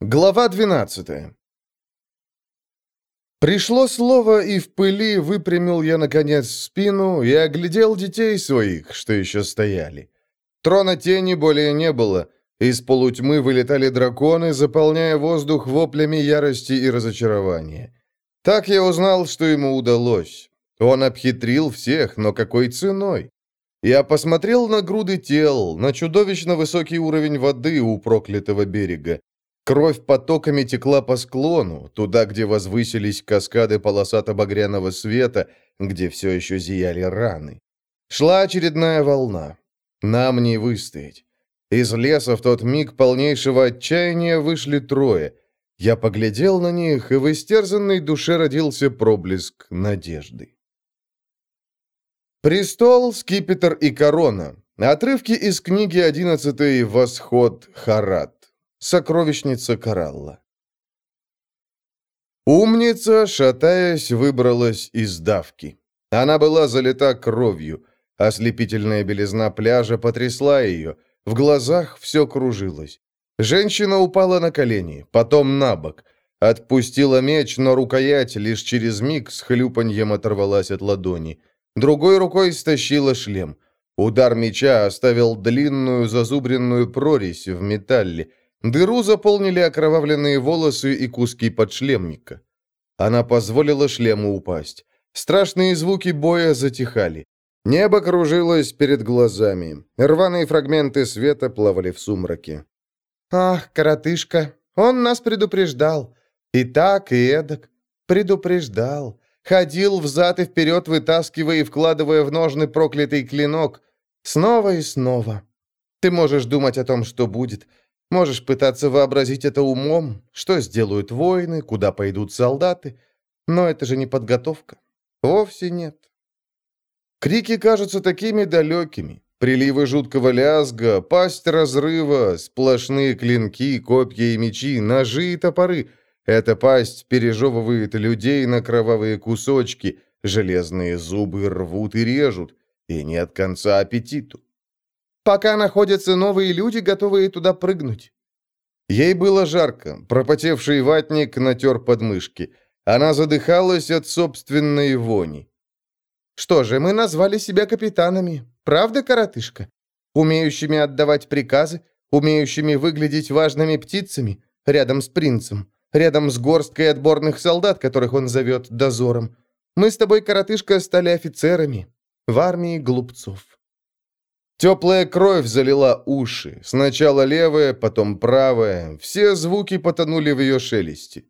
Глава 12 Пришло слово, и в пыли выпрямил я, наконец, спину и оглядел детей своих, что еще стояли. Трона тени более не было. Из полутьмы вылетали драконы, заполняя воздух воплями ярости и разочарования. Так я узнал, что ему удалось. Он обхитрил всех, но какой ценой? Я посмотрел на груды тел, на чудовищно высокий уровень воды у проклятого берега. Кровь потоками текла по склону, туда, где возвысились каскады полосато-багряного света, где все еще зияли раны. Шла очередная волна. Нам не выстоять. Из леса в тот миг полнейшего отчаяния вышли трое. Я поглядел на них, и в истерзанной душе родился проблеск надежды. Престол, скипетр и корона. Отрывки из книги одиннадцатой «Восход Харат». Сокровищница Коралла. Умница, шатаясь, выбралась из давки. Она была залита кровью. Ослепительная белизна пляжа потрясла ее. В глазах все кружилось. Женщина упала на колени, потом на бок. Отпустила меч, но рукоять лишь через миг с хлюпаньем оторвалась от ладони. Другой рукой стащила шлем. Удар меча оставил длинную зазубренную прорезь в металле. Дыру заполнили окровавленные волосы и куски подшлемника. Она позволила шлему упасть. Страшные звуки боя затихали. Небо кружилось перед глазами. Рваные фрагменты света плавали в сумраке. «Ах, коротышка, он нас предупреждал. И так, и эдак. Предупреждал. Ходил взад и вперед, вытаскивая и вкладывая в ножны проклятый клинок. Снова и снова. Ты можешь думать о том, что будет. Можешь пытаться вообразить это умом, что сделают воины, куда пойдут солдаты. Но это же не подготовка. Вовсе нет. Крики кажутся такими далекими. Приливы жуткого лязга, пасть разрыва, сплошные клинки, копья и мечи, ножи и топоры. Эта пасть пережевывает людей на кровавые кусочки, железные зубы рвут и режут, и нет конца аппетиту пока находятся новые люди, готовые туда прыгнуть». Ей было жарко, пропотевший ватник натер подмышки. Она задыхалась от собственной вони. «Что же, мы назвали себя капитанами, правда, коротышка? Умеющими отдавать приказы, умеющими выглядеть важными птицами, рядом с принцем, рядом с горсткой отборных солдат, которых он зовет дозором. Мы с тобой, коротышка, стали офицерами в армии глупцов». Теплая кровь залила уши. Сначала левая, потом правая. Все звуки потонули в ее шелесте.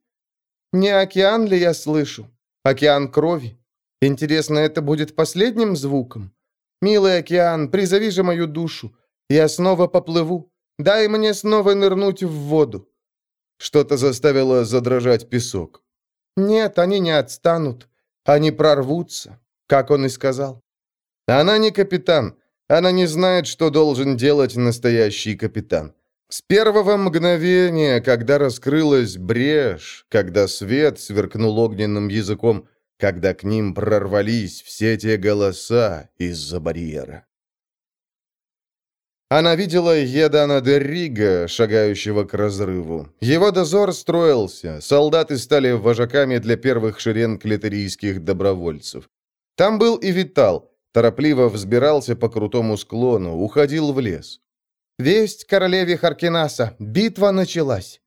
«Не океан ли я слышу? Океан крови. Интересно, это будет последним звуком? Милый океан, призови же мою душу. Я снова поплыву. Дай мне снова нырнуть в воду». Что-то заставило задрожать песок. «Нет, они не отстанут. Они прорвутся», как он и сказал. Она не капитан. Она не знает, что должен делать настоящий капитан. С первого мгновения, когда раскрылась брешь, когда свет сверкнул огненным языком, когда к ним прорвались все те голоса из-за барьера. Она видела Едана де Рига, шагающего к разрыву. Его дозор строился, солдаты стали вожаками для первых шеренг литерийских добровольцев. Там был и Витал, Торопливо взбирался по крутому склону, уходил в лес. «Весть королеве Харкинаса! Битва началась!»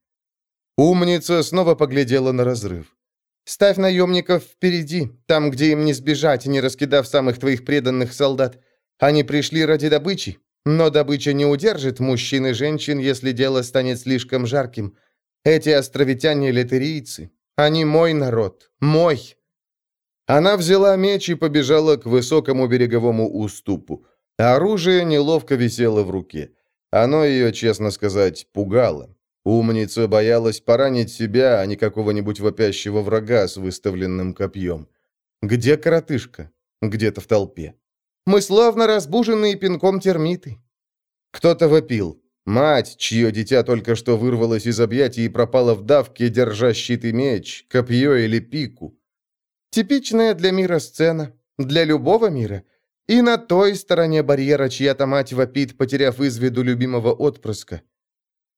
Умница снова поглядела на разрыв. «Ставь наемников впереди, там, где им не сбежать, не раскидав самых твоих преданных солдат. Они пришли ради добычи, но добыча не удержит мужчин и женщин, если дело станет слишком жарким. Эти островитяне-литерийцы, они мой народ, мой!» Она взяла меч и побежала к высокому береговому уступу. Оружие неловко висело в руке. Оно ее, честно сказать, пугало. Умница боялась поранить себя, а не какого-нибудь вопящего врага с выставленным копьем. Где коротышка? Где-то в толпе. Мы словно разбуженные пинком термиты. Кто-то вопил. Мать, чье дитя только что вырвалось из объятий и пропала в давке, держа щит и меч, копье или пику. Типичная для мира сцена, для любого мира. И на той стороне барьера чья-то мать вопит, потеряв из виду любимого отпрыска.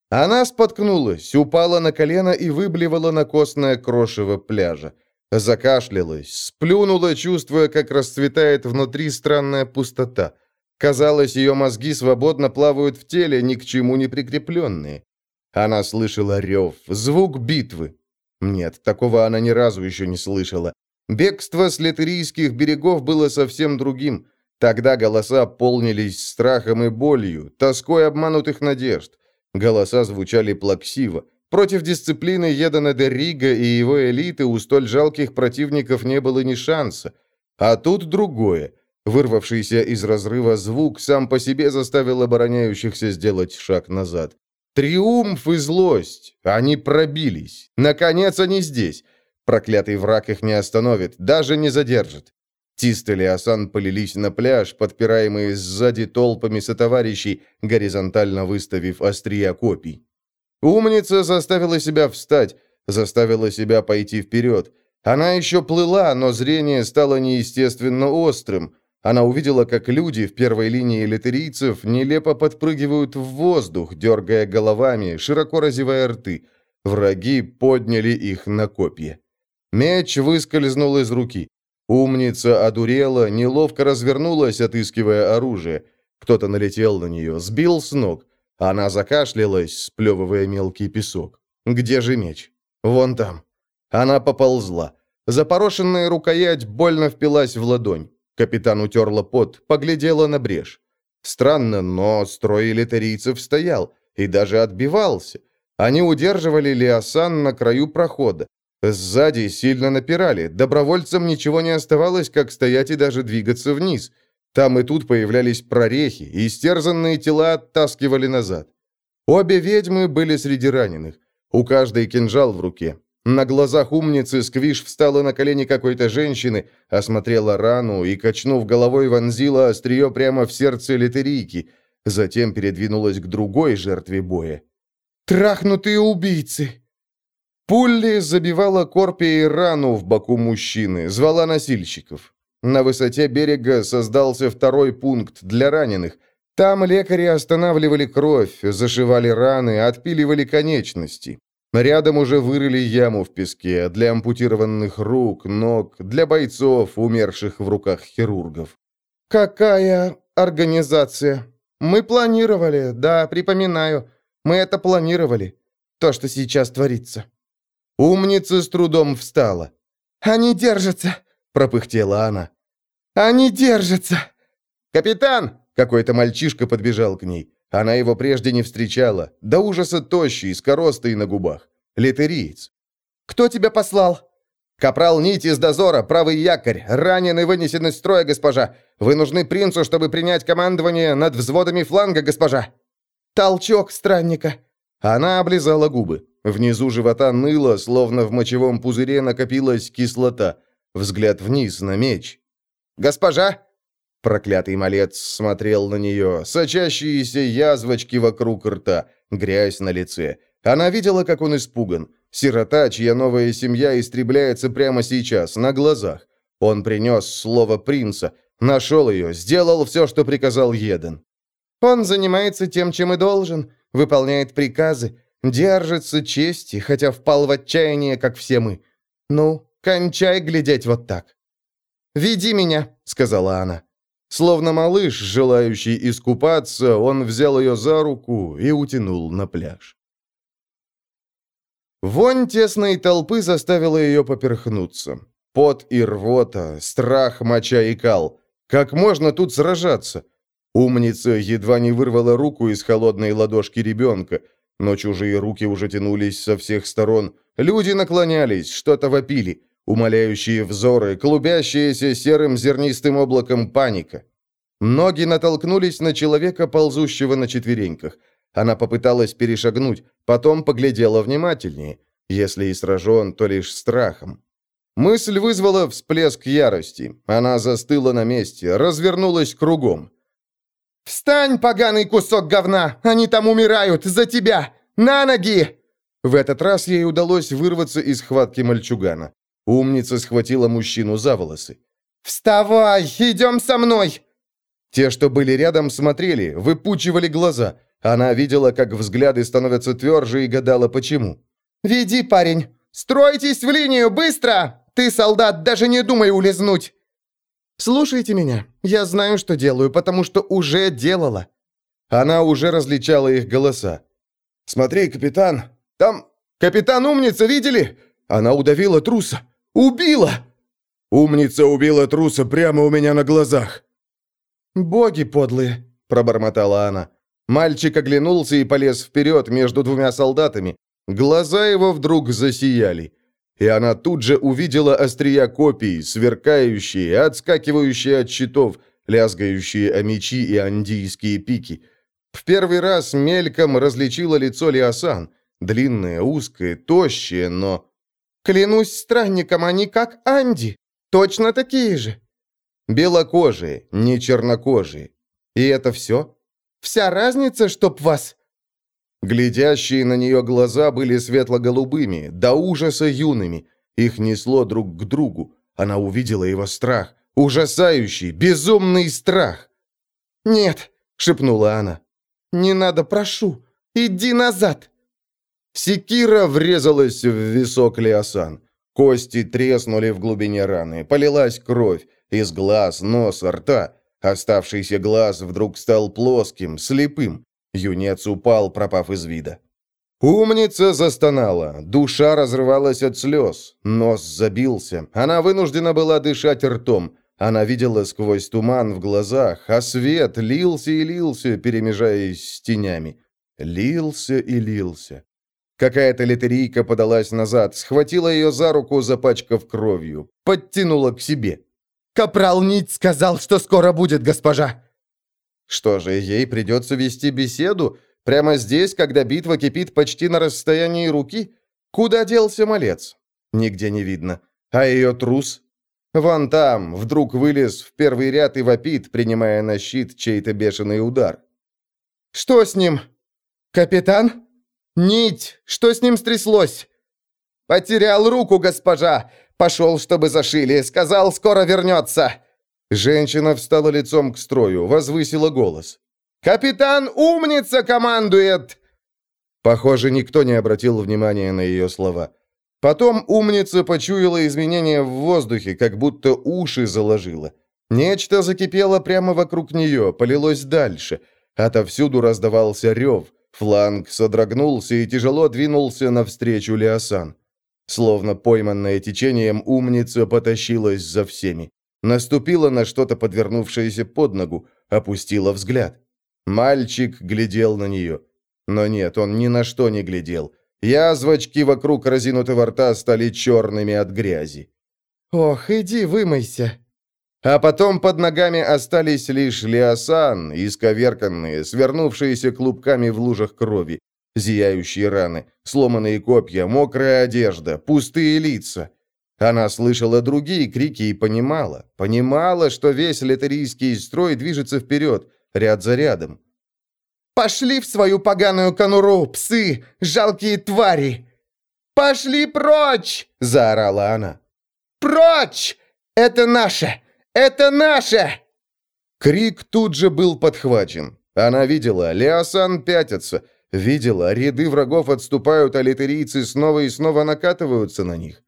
Она споткнулась, упала на колено и выблевала на костное крошево пляжа. Закашлялась, сплюнула, чувствуя, как расцветает внутри странная пустота. Казалось, ее мозги свободно плавают в теле, ни к чему не прикрепленные. Она слышала рев, звук битвы. Нет, такого она ни разу еще не слышала. Бегство с литерийских берегов было совсем другим. Тогда голоса полнились страхом и болью, тоской обманутых надежд. Голоса звучали плаксиво. Против дисциплины Едана де Рига и его элиты у столь жалких противников не было ни шанса. А тут другое. Вырвавшийся из разрыва звук сам по себе заставил обороняющихся сделать шаг назад. Триумф и злость. Они пробились. Наконец они здесь. Проклятый враг их не остановит, даже не задержит. Тистель и Асан полились на пляж, подпираемые сзади толпами сотоварищей, горизонтально выставив острия копий. Умница заставила себя встать, заставила себя пойти вперед. Она еще плыла, но зрение стало неестественно острым. Она увидела, как люди в первой линии литерийцев нелепо подпрыгивают в воздух, дергая головами, широко разевая рты. Враги подняли их на копья. Меч выскользнул из руки. Умница одурела, неловко развернулась, отыскивая оружие. Кто-то налетел на нее, сбил с ног. Она закашлялась, сплевывая мелкий песок. «Где же меч?» «Вон там». Она поползла. Запорошенная рукоять больно впилась в ладонь. Капитан утерла пот, поглядела на брешь. Странно, но строй литарийцев стоял и даже отбивался. Они удерживали Лиасан на краю прохода. Сзади сильно напирали. Добровольцам ничего не оставалось, как стоять и даже двигаться вниз. Там и тут появлялись прорехи, и истерзанные тела оттаскивали назад. Обе ведьмы были среди раненых. У каждой кинжал в руке. На глазах умницы Сквиш встала на колени какой-то женщины, осмотрела рану и, качнув головой, вонзила острие прямо в сердце литерийки. Затем передвинулась к другой жертве боя. «Трахнутые убийцы!» Пулли забивала корпией рану в боку мужчины, звала носильщиков. На высоте берега создался второй пункт для раненых. Там лекари останавливали кровь, зашивали раны, отпиливали конечности. Рядом уже вырыли яму в песке для ампутированных рук, ног, для бойцов, умерших в руках хирургов. «Какая организация? Мы планировали, да, припоминаю. Мы это планировали. То, что сейчас творится». Умница с трудом встала. «Они держатся!» — пропыхтела она. «Они держатся!» «Капитан!» — какой-то мальчишка подбежал к ней. Она его прежде не встречала. До ужаса тощий, с коростой на губах. Литериец. «Кто тебя послал?» «Капрал Нить из дозора, правый якорь. Ранен и вынесен из строя, госпожа. Вы нужны принцу, чтобы принять командование над взводами фланга, госпожа». «Толчок странника». Она облизала губы. Внизу живота ныло, словно в мочевом пузыре накопилась кислота. Взгляд вниз на меч. «Госпожа!» Проклятый малец смотрел на нее, сочащиеся язвочки вокруг рта, грязь на лице. Она видела, как он испуган. Сирота, чья новая семья истребляется прямо сейчас, на глазах. Он принес слово принца, нашел ее, сделал все, что приказал Еден. «Он занимается тем, чем и должен, выполняет приказы, держится чести, хотя впал в отчаяние, как все мы. Ну, кончай глядеть вот так». «Веди меня», — сказала она. Словно малыш, желающий искупаться, он взял ее за руку и утянул на пляж. Вонь тесной толпы заставила ее поперхнуться. Пот и рвота, страх, моча и кал. Как можно тут сражаться? Умница едва не вырвала руку из холодной ладошки ребенка, но чужие руки уже тянулись со всех сторон. Люди наклонялись, что-то вопили. Умоляющие взоры, клубящиеся серым зернистым облаком паника. Ноги натолкнулись на человека, ползущего на четвереньках. Она попыталась перешагнуть, потом поглядела внимательнее. Если и сражен, то лишь страхом. Мысль вызвала всплеск ярости. Она застыла на месте, развернулась кругом. «Встань, поганый кусок говна! Они там умирают! За тебя! На ноги!» В этот раз ей удалось вырваться из хватки мальчугана. Умница схватила мужчину за волосы. «Вставай! Идем со мной!» Те, что были рядом, смотрели, выпучивали глаза. Она видела, как взгляды становятся тверже и гадала, почему. «Веди, парень! Стройтесь в линию, быстро! Ты, солдат, даже не думай улизнуть!» «Слушайте меня. Я знаю, что делаю, потому что уже делала». Она уже различала их голоса. «Смотри, капитан, там... Капитан умница, видели? Она удавила труса. Убила!» «Умница убила труса прямо у меня на глазах!» «Боги подлые!» – пробормотала она. Мальчик оглянулся и полез вперед между двумя солдатами. Глаза его вдруг засияли. И она тут же увидела острия копий, сверкающие, отскакивающие от щитов, лязгающие о мечи и андийские пики. В первый раз мельком различила лицо Лиасан. Длинное, узкое, тощее, но... «Клянусь странником, они как Анди. Точно такие же». Белокожие, не чернокожие. И это все? Вся разница, чтоб вас...» Глядящие на нее глаза были светло-голубыми, до ужаса юными. Их несло друг к другу. Она увидела его страх. Ужасающий, безумный страх. «Нет», — шепнула она. «Не надо, прошу. Иди назад». Секира врезалась в висок Леосан. Кости треснули в глубине раны, полилась кровь из глаз, носа, рта. Оставшийся глаз вдруг стал плоским, слепым. Юнец упал, пропав из вида. Умница застонала, душа разрывалась от слез, нос забился. Она вынуждена была дышать ртом. Она видела сквозь туман в глазах, а свет лился и лился, перемежаясь с тенями. Лился и лился. Какая-то литерийка подалась назад, схватила ее за руку, запачкав кровью, подтянула к себе. «Капрал Нить сказал, что скоро будет, госпожа!» Что же, ей придется вести беседу? Прямо здесь, когда битва кипит почти на расстоянии руки? Куда делся малец? Нигде не видно. А ее трус? Вон там, вдруг вылез в первый ряд и вопит, принимая на щит чей-то бешеный удар. «Что с ним? Капитан? Нить! Что с ним стряслось?» «Потерял руку, госпожа! Пошел, чтобы зашили. Сказал, скоро вернется». Женщина встала лицом к строю, возвысила голос. «Капитан умница командует!» Похоже, никто не обратил внимания на ее слова. Потом умница почуяла изменения в воздухе, как будто уши заложила. Нечто закипело прямо вокруг нее, полилось дальше. Отовсюду раздавался рев. Фланг содрогнулся и тяжело двинулся навстречу Леосан. Словно пойманная течением, умница потащилась за всеми. Наступила на что-то подвернувшееся под ногу, опустила взгляд. Мальчик глядел на нее. Но нет, он ни на что не глядел. Язвочки вокруг разинутого рта стали черными от грязи. «Ох, иди вымойся!» А потом под ногами остались лишь лиосан, исковерканные, свернувшиеся клубками в лужах крови, Зияющие раны, сломанные копья, мокрая одежда, пустые лица. Она слышала другие крики и понимала, понимала, что весь литерийский строй движется вперед, ряд за рядом. «Пошли в свою поганую конуру, псы, жалкие твари!» «Пошли прочь!» – заорала она. «Прочь! Это наше! Это наше!» Крик тут же был подхвачен. Она видела, Леосан пятится, Видела, ряды врагов отступают, а литерийцы снова и снова накатываются на них.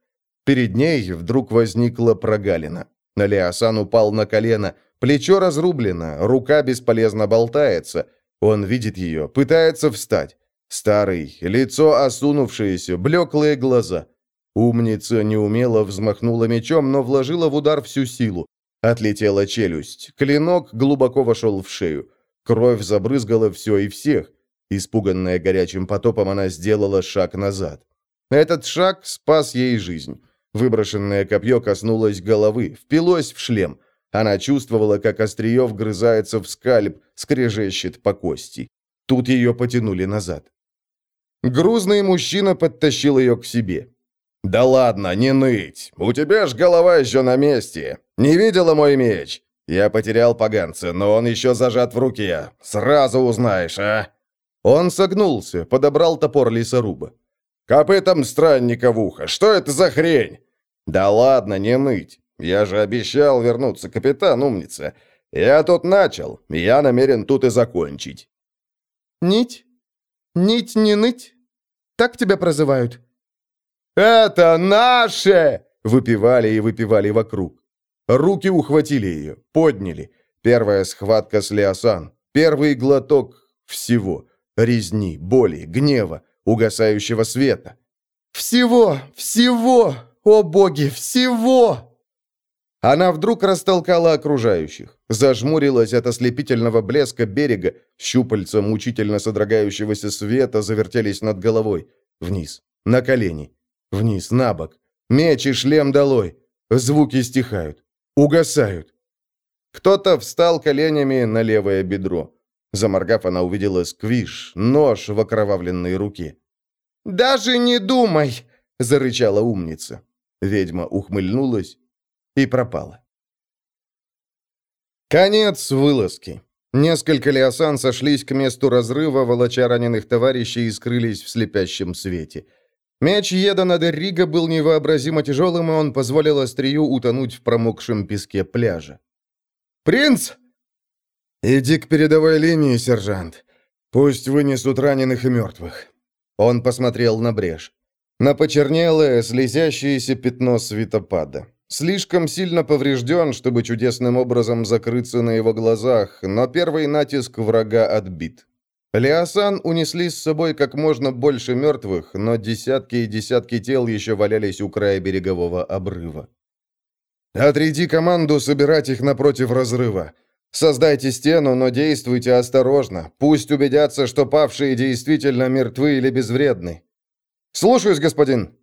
Перед ней вдруг возникла прогалина. Алиасан упал на колено, плечо разрублено, рука бесполезно болтается. Он видит ее, пытается встать. Старый, лицо осунувшееся, блеклые глаза. Умница неумело взмахнула мечом, но вложила в удар всю силу. Отлетела челюсть. Клинок глубоко вошел в шею. Кровь забрызгала все и всех. Испуганная горячим потопом, она сделала шаг назад. Этот шаг спас ей жизнь. Выброшенное копье коснулось головы, впилось в шлем. Она чувствовала, как острие вгрызается в скальп, скрежещет по кости. Тут ее потянули назад. Грузный мужчина подтащил ее к себе. «Да ладно, не ныть! У тебя ж голова еще на месте! Не видела мой меч? Я потерял поганца, но он еще зажат в руке. Сразу узнаешь, а?» Он согнулся, подобрал топор лесоруба. «Копытом странника в ухо! Что это за хрень?» «Да ладно, не ныть! Я же обещал вернуться, капитан, умница! Я тут начал, я намерен тут и закончить!» Нить? Нить не ныть? Так тебя прозывают?» «Это наше!» — выпивали и выпивали вокруг. Руки ухватили ее, подняли. Первая схватка с Леосан. Первый глоток всего. Резни, боли, гнева, угасающего света. «Всего! Всего! О боги, всего!» Она вдруг растолкала окружающих, зажмурилась от ослепительного блеска берега, щупальца мучительно содрогающегося света завертелись над головой. Вниз, на колени, вниз, на бок. Меч и шлем долой. Звуки стихают, угасают. Кто-то встал коленями на левое бедро. Заморгав, она увидела сквиш, нож в окровавленной руке. «Даже не думай!» — зарычала умница. Ведьма ухмыльнулась и пропала. Конец вылазки. Несколько лиосан сошлись к месту разрыва, волоча раненых товарищей и скрылись в слепящем свете. Меч Едана Деррига был невообразимо тяжелым, и он позволил острию утонуть в промокшем песке пляжа. «Принц!» «Иди к передовой линии, сержант. Пусть вынесут раненых и мертвых». Он посмотрел на брешь. На почернелое, слезящееся пятно светопада. Слишком сильно поврежден, чтобы чудесным образом закрыться на его глазах, но первый натиск врага отбит. Леосан унесли с собой как можно больше мертвых, но десятки и десятки тел еще валялись у края берегового обрыва. «Отряди команду собирать их напротив разрыва. Создайте стену, но действуйте осторожно. Пусть убедятся, что павшие действительно мертвы или безвредны». «Слушаюсь, господин»,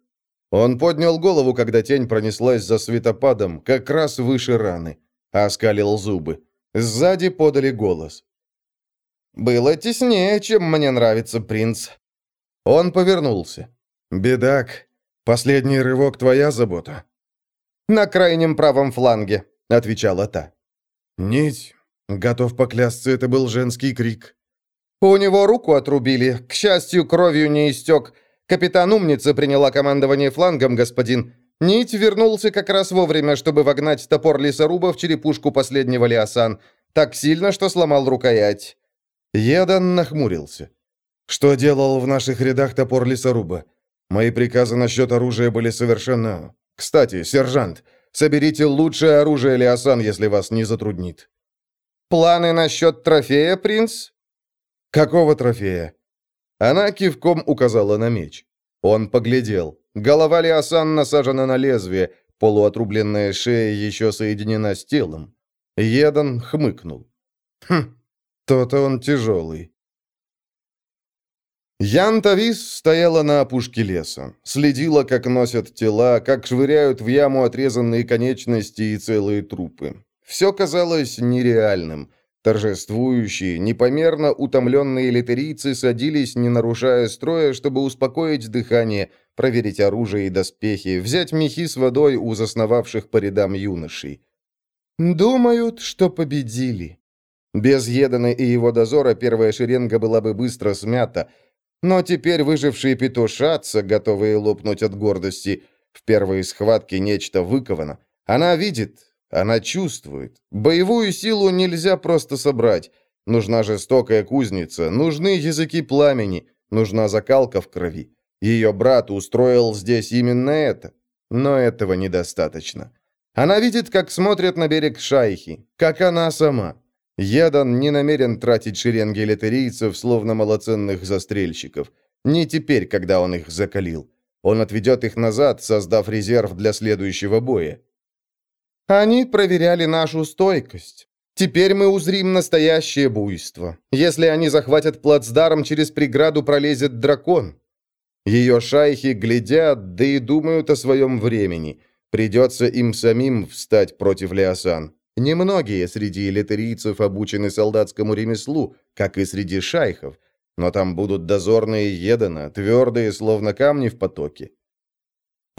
он поднял голову, когда тень пронеслась за светопадом, как раз выше раны. Оскалил зубы. Сзади подали голос. «Было теснее, чем мне нравится, принц». Он повернулся. «Бедак, последний рывок твоя забота». «На крайнем правом фланге», — отвечала та. «Нить. Готов поклясться, это был женский крик». «У него руку отрубили. К счастью, кровью не истек. Капитан Умница приняла командование флангом, господин. Нить вернулся как раз вовремя, чтобы вогнать топор лесоруба в черепушку последнего Лиасан. Так сильно, что сломал рукоять. Едан нахмурился. «Что делал в наших рядах топор лесоруба? Мои приказы насчет оружия были совершенно... Кстати, сержант, соберите лучшее оружие Лиасан, если вас не затруднит». «Планы насчет трофея, принц?» «Какого трофея?» Она кивком указала на меч. Он поглядел. Голова Лиасан насажена на лезвие, полуотрубленная шея еще соединена с телом. Едан хмыкнул. «Хм, то-то он тяжелый». Ян Тавис стояла на опушке леса, следила, как носят тела, как швыряют в яму отрезанные конечности и целые трупы. Все казалось нереальным. Торжествующие, непомерно утомленные литерийцы садились, не нарушая строя, чтобы успокоить дыхание, проверить оружие и доспехи, взять мехи с водой у засновавших по рядам юношей. «Думают, что победили». Без Едана и его дозора первая шеренга была бы быстро смята, но теперь выжившие петушатся, готовые лопнуть от гордости. В первой схватке нечто выковано. Она видит, она чувствует. Боевую силу нельзя просто собрать. Нужна жестокая кузница, нужны языки пламени, нужна закалка в крови. Ее брат устроил здесь именно это. Но этого недостаточно. Она видит, как смотрят на берег шайхи, как она сама. Ядан не намерен тратить шеренги литерийцев, словно малоценных застрельщиков. Не теперь, когда он их закалил. Он отведет их назад, создав резерв для следующего боя. Они проверяли нашу стойкость. Теперь мы узрим настоящее буйство. Если они захватят плацдарм, через преграду пролезет дракон. Ее шайхи глядят, да и думают о своем времени. Придется им самим встать против Леосан. Немногие среди элитерийцев обучены солдатскому ремеслу, как и среди шайхов, но там будут дозорные Едана, твердые, словно камни в потоке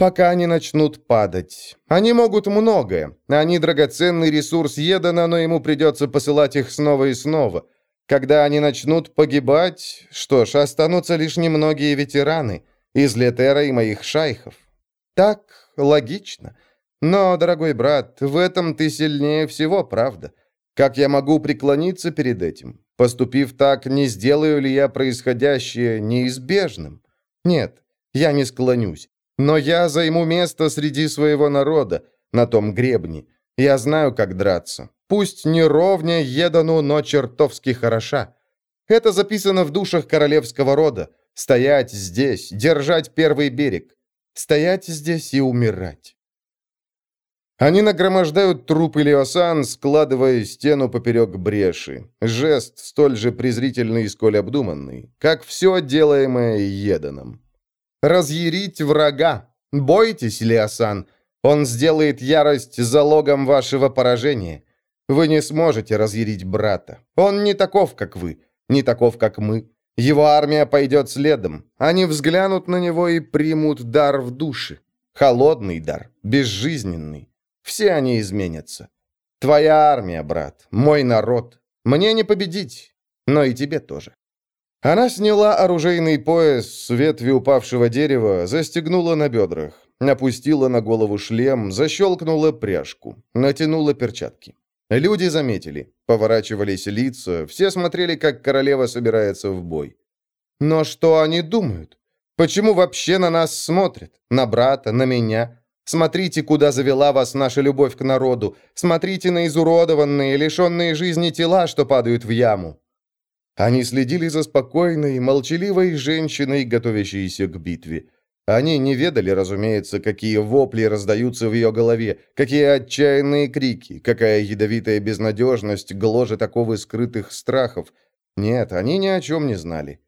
пока они начнут падать. Они могут многое. Они драгоценный ресурс Едана, но ему придется посылать их снова и снова. Когда они начнут погибать, что ж, останутся лишь немногие ветераны из Летера и моих шайхов. Так логично. Но, дорогой брат, в этом ты сильнее всего, правда? Как я могу преклониться перед этим? Поступив так, не сделаю ли я происходящее неизбежным? Нет, я не склонюсь. Но я займу место среди своего народа, на том гребне. Я знаю, как драться. Пусть не ровня едану, но чертовски хороша. Это записано в душах королевского рода. Стоять здесь, держать первый берег. Стоять здесь и умирать. Они нагромождают трупы Леосан, складывая стену поперек бреши. Жест столь же презрительный, сколь обдуманный, как все делаемое Еданом. Разъярить врага. Бойтесь, Леосан. Он сделает ярость залогом вашего поражения. Вы не сможете разъярить брата. Он не таков, как вы, не таков, как мы. Его армия пойдет следом. Они взглянут на него и примут дар в душе. Холодный дар, безжизненный. Все они изменятся. Твоя армия, брат, мой народ. Мне не победить, но и тебе тоже. Она сняла оружейный пояс с ветви упавшего дерева, застегнула на бедрах, опустила на голову шлем, защелкнула пряжку, натянула перчатки. Люди заметили, поворачивались лица, все смотрели, как королева собирается в бой. Но что они думают? Почему вообще на нас смотрят? На брата, на меня? Смотрите, куда завела вас наша любовь к народу. Смотрите на изуродованные, лишенные жизни тела, что падают в яму». Они следили за спокойной, молчаливой женщиной, готовящейся к битве. Они не ведали, разумеется, какие вопли раздаются в ее голове, какие отчаянные крики, какая ядовитая безнадежность гложет оковы скрытых страхов. Нет, они ни о чем не знали.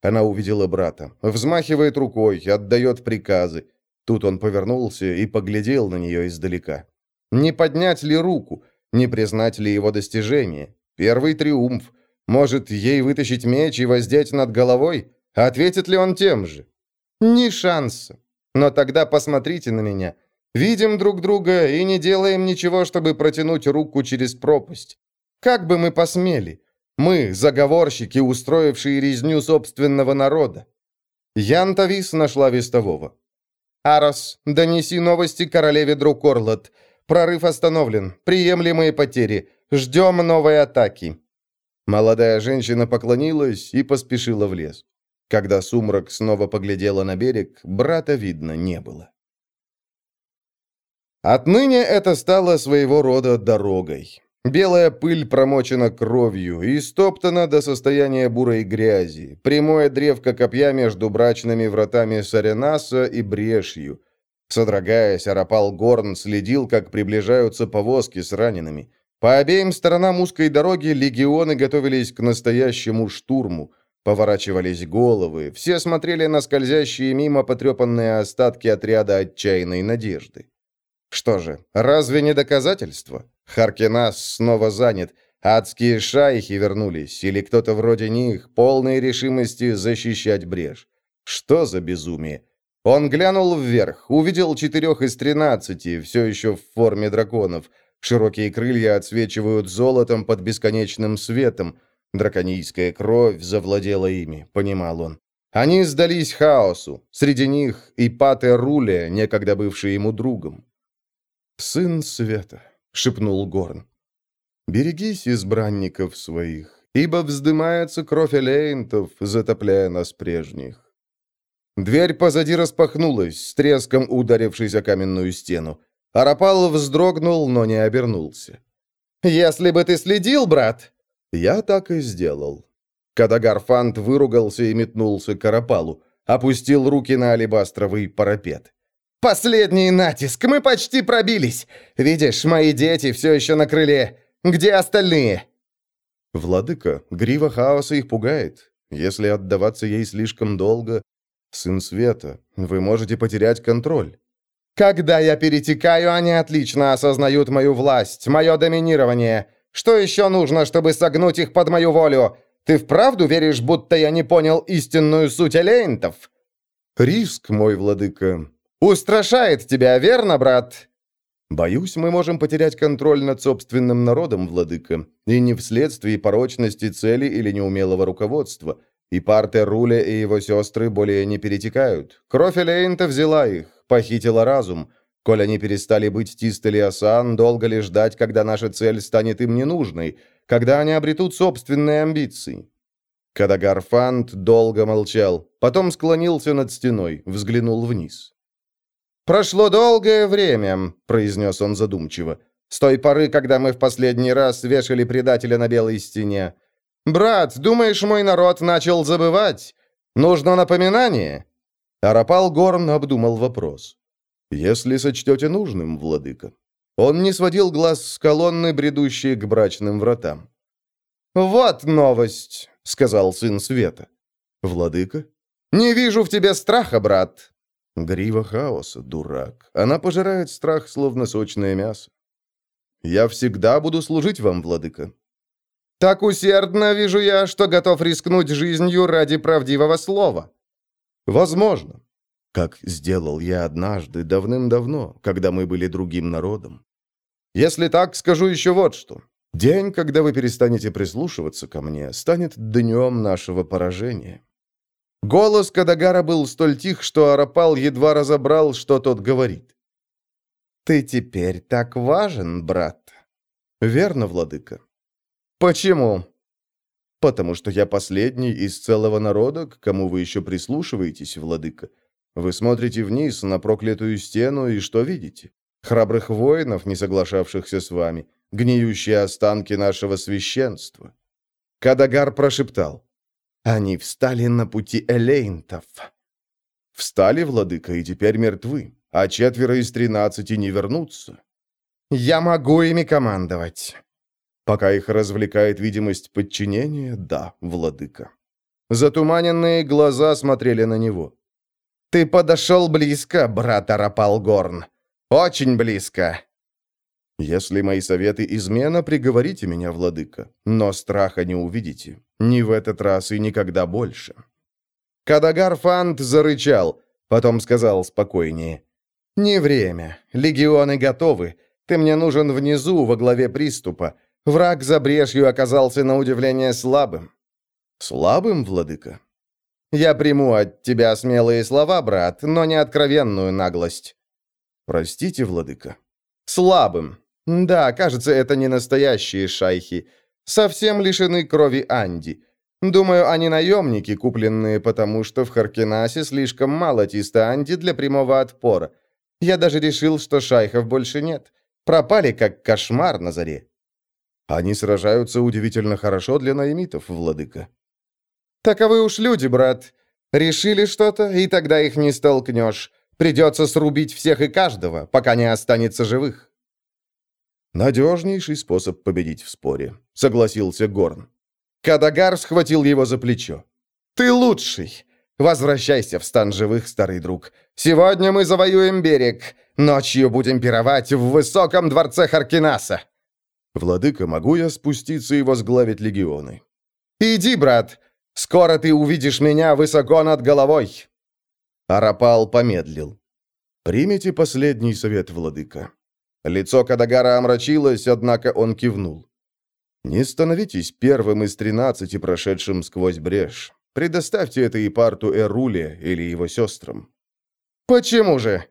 Она увидела брата. Взмахивает рукой, отдает приказы. Тут он повернулся и поглядел на нее издалека. Не поднять ли руку? Не признать ли его достижение? Первый триумф. Может, ей вытащить меч и воздеть над головой? Ответит ли он тем же? Ни шанса. Но тогда посмотрите на меня. Видим друг друга и не делаем ничего, чтобы протянуть руку через пропасть. Как бы мы посмели? Мы, заговорщики, устроившие резню собственного народа. Ян Тавис нашла вестового. «Арос, донеси новости королеве Друкорлот. Прорыв остановлен. Приемлемые потери. Ждем новой атаки». Молодая женщина поклонилась и поспешила в лес. Когда сумрак снова поглядела на берег, брата видно не было. Отныне это стало своего рода дорогой. Белая пыль промочена кровью и стоптана до состояния бурой грязи. Прямое древко копья между брачными вратами Саренаса и Брешью. Содрогаясь, Арапал Горн следил, как приближаются повозки с ранеными. По обеим сторонам узкой дороги легионы готовились к настоящему штурму. Поворачивались головы, все смотрели на скользящие мимо потрепанные остатки отряда отчаянной надежды. Что же, разве не доказательство? Харкинас снова занят. Адские шайхи вернулись, или кто-то вроде них, полной решимости защищать брешь. Что за безумие? Он глянул вверх, увидел четырех из тринадцати, все еще в форме драконов. Широкие крылья отсвечивают золотом под бесконечным светом. Драконийская кровь завладела ими, понимал он. Они сдались хаосу. Среди них и Пате Руле, некогда бывший ему другом. «Сын света», — шепнул Горн. «Берегись избранников своих, ибо вздымается кровь элейнтов, затопляя нас прежних». Дверь позади распахнулась, с треском ударившись о каменную стену. Арапал вздрогнул, но не обернулся. «Если бы ты следил, брат!» «Я так и сделал». Кадагар Фант выругался и метнулся к Арапалу, опустил руки на алебастровый парапет. «Последний натиск! Мы почти пробились! Видишь, мои дети все еще на крыле! Где остальные?» «Владыка, грива хаоса их пугает. Если отдаваться ей слишком долго, сын света, вы можете потерять контроль». «Когда я перетекаю, они отлично осознают мою власть, мое доминирование. Что еще нужно, чтобы согнуть их под мою волю? Ты вправду веришь, будто я не понял истинную суть элейнтов?» «Риск, мой владыка, «Устрашает тебя, верно, брат?» «Боюсь, мы можем потерять контроль над собственным народом, владыка, и не вследствие порочности цели или неумелого руководства. И Парте Руле и его сестры более не перетекают. Кровь Элейнта взяла их, похитила разум. Коль они перестали быть Тистели долго ли ждать, когда наша цель станет им ненужной? когда они обретут собственные амбиции. Кадагарфант долго молчал, потом склонился над стеной, взглянул вниз. «Прошло долгое время», — произнес он задумчиво, «с той поры, когда мы в последний раз вешали предателя на белой стене. Брат, думаешь, мой народ начал забывать? Нужно напоминание?» Арапал Горн обдумал вопрос. «Если сочтете нужным, владыка». Он не сводил глаз с колонны, бредущей к брачным вратам. «Вот новость», — сказал сын Света. «Владыка?» «Не вижу в тебе страха, брат». Грива хаоса, дурак. Она пожирает страх, словно сочное мясо. «Я всегда буду служить вам, владыка». «Так усердно вижу я, что готов рискнуть жизнью ради правдивого слова». «Возможно как сделал я однажды, давным-давно, когда мы были другим народом. Если так, скажу еще вот что. День, когда вы перестанете прислушиваться ко мне, станет днем нашего поражения». Голос Кадагара был столь тих, что Арапал едва разобрал, что тот говорит. «Ты теперь так важен, брат». «Верно, владыка». «Почему?» «Потому что я последний из целого народа, к кому вы еще прислушиваетесь, владыка. Вы смотрите вниз на проклятую стену и что видите? Храбрых воинов, не соглашавшихся с вами, гниющие останки нашего священства. Кадагар прошептал. Они встали на пути элейнтов. Встали, владыка, и теперь мертвы, а четверо из тринадцати не вернутся. Я могу ими командовать. Пока их развлекает видимость подчинения, да, владыка. Затуманенные глаза смотрели на него. «Ты подошел близко, брат Арапалгорн. Очень близко». «Если мои советы измена, приговорите меня, владыка. Но страха не увидите. Ни в этот раз и никогда больше». Кадагар Фант зарычал, потом сказал спокойнее. «Не время. Легионы готовы. Ты мне нужен внизу, во главе приступа. Враг за брешью оказался на удивление слабым». «Слабым, владыка?» Я приму от тебя смелые слова, брат, но не откровенную наглость. Простите, владыка. Слабым. Да, кажется, это не настоящие шайхи. Совсем лишены крови Анди. Думаю, они наемники, купленные потому, что в Харкинасе слишком мало тиста Анди для прямого отпора. Я даже решил, что шайхов больше нет. Пропали, как кошмар на заре. Они сражаются удивительно хорошо для наимитов, владыка. Таковы уж люди, брат. Решили что-то, и тогда их не столкнешь. Придется срубить всех и каждого, пока не останется живых». «Надежнейший способ победить в споре», — согласился Горн. Кадагар схватил его за плечо. «Ты лучший! Возвращайся в стан живых, старый друг. Сегодня мы завоюем берег. Ночью будем пировать в высоком дворце Харкинаса». «Владыка, могу я спуститься и возглавить легионы?» «Иди, брат. Скоро ты увидишь меня высоко над головой!» Арапал помедлил. «Примите последний совет, владыка». Лицо Кадагара омрачилось, однако он кивнул. «Не становитесь первым из тринадцати, прошедшим сквозь брешь. Предоставьте это Ипарту Эруле или его сестрам». «Почему же?»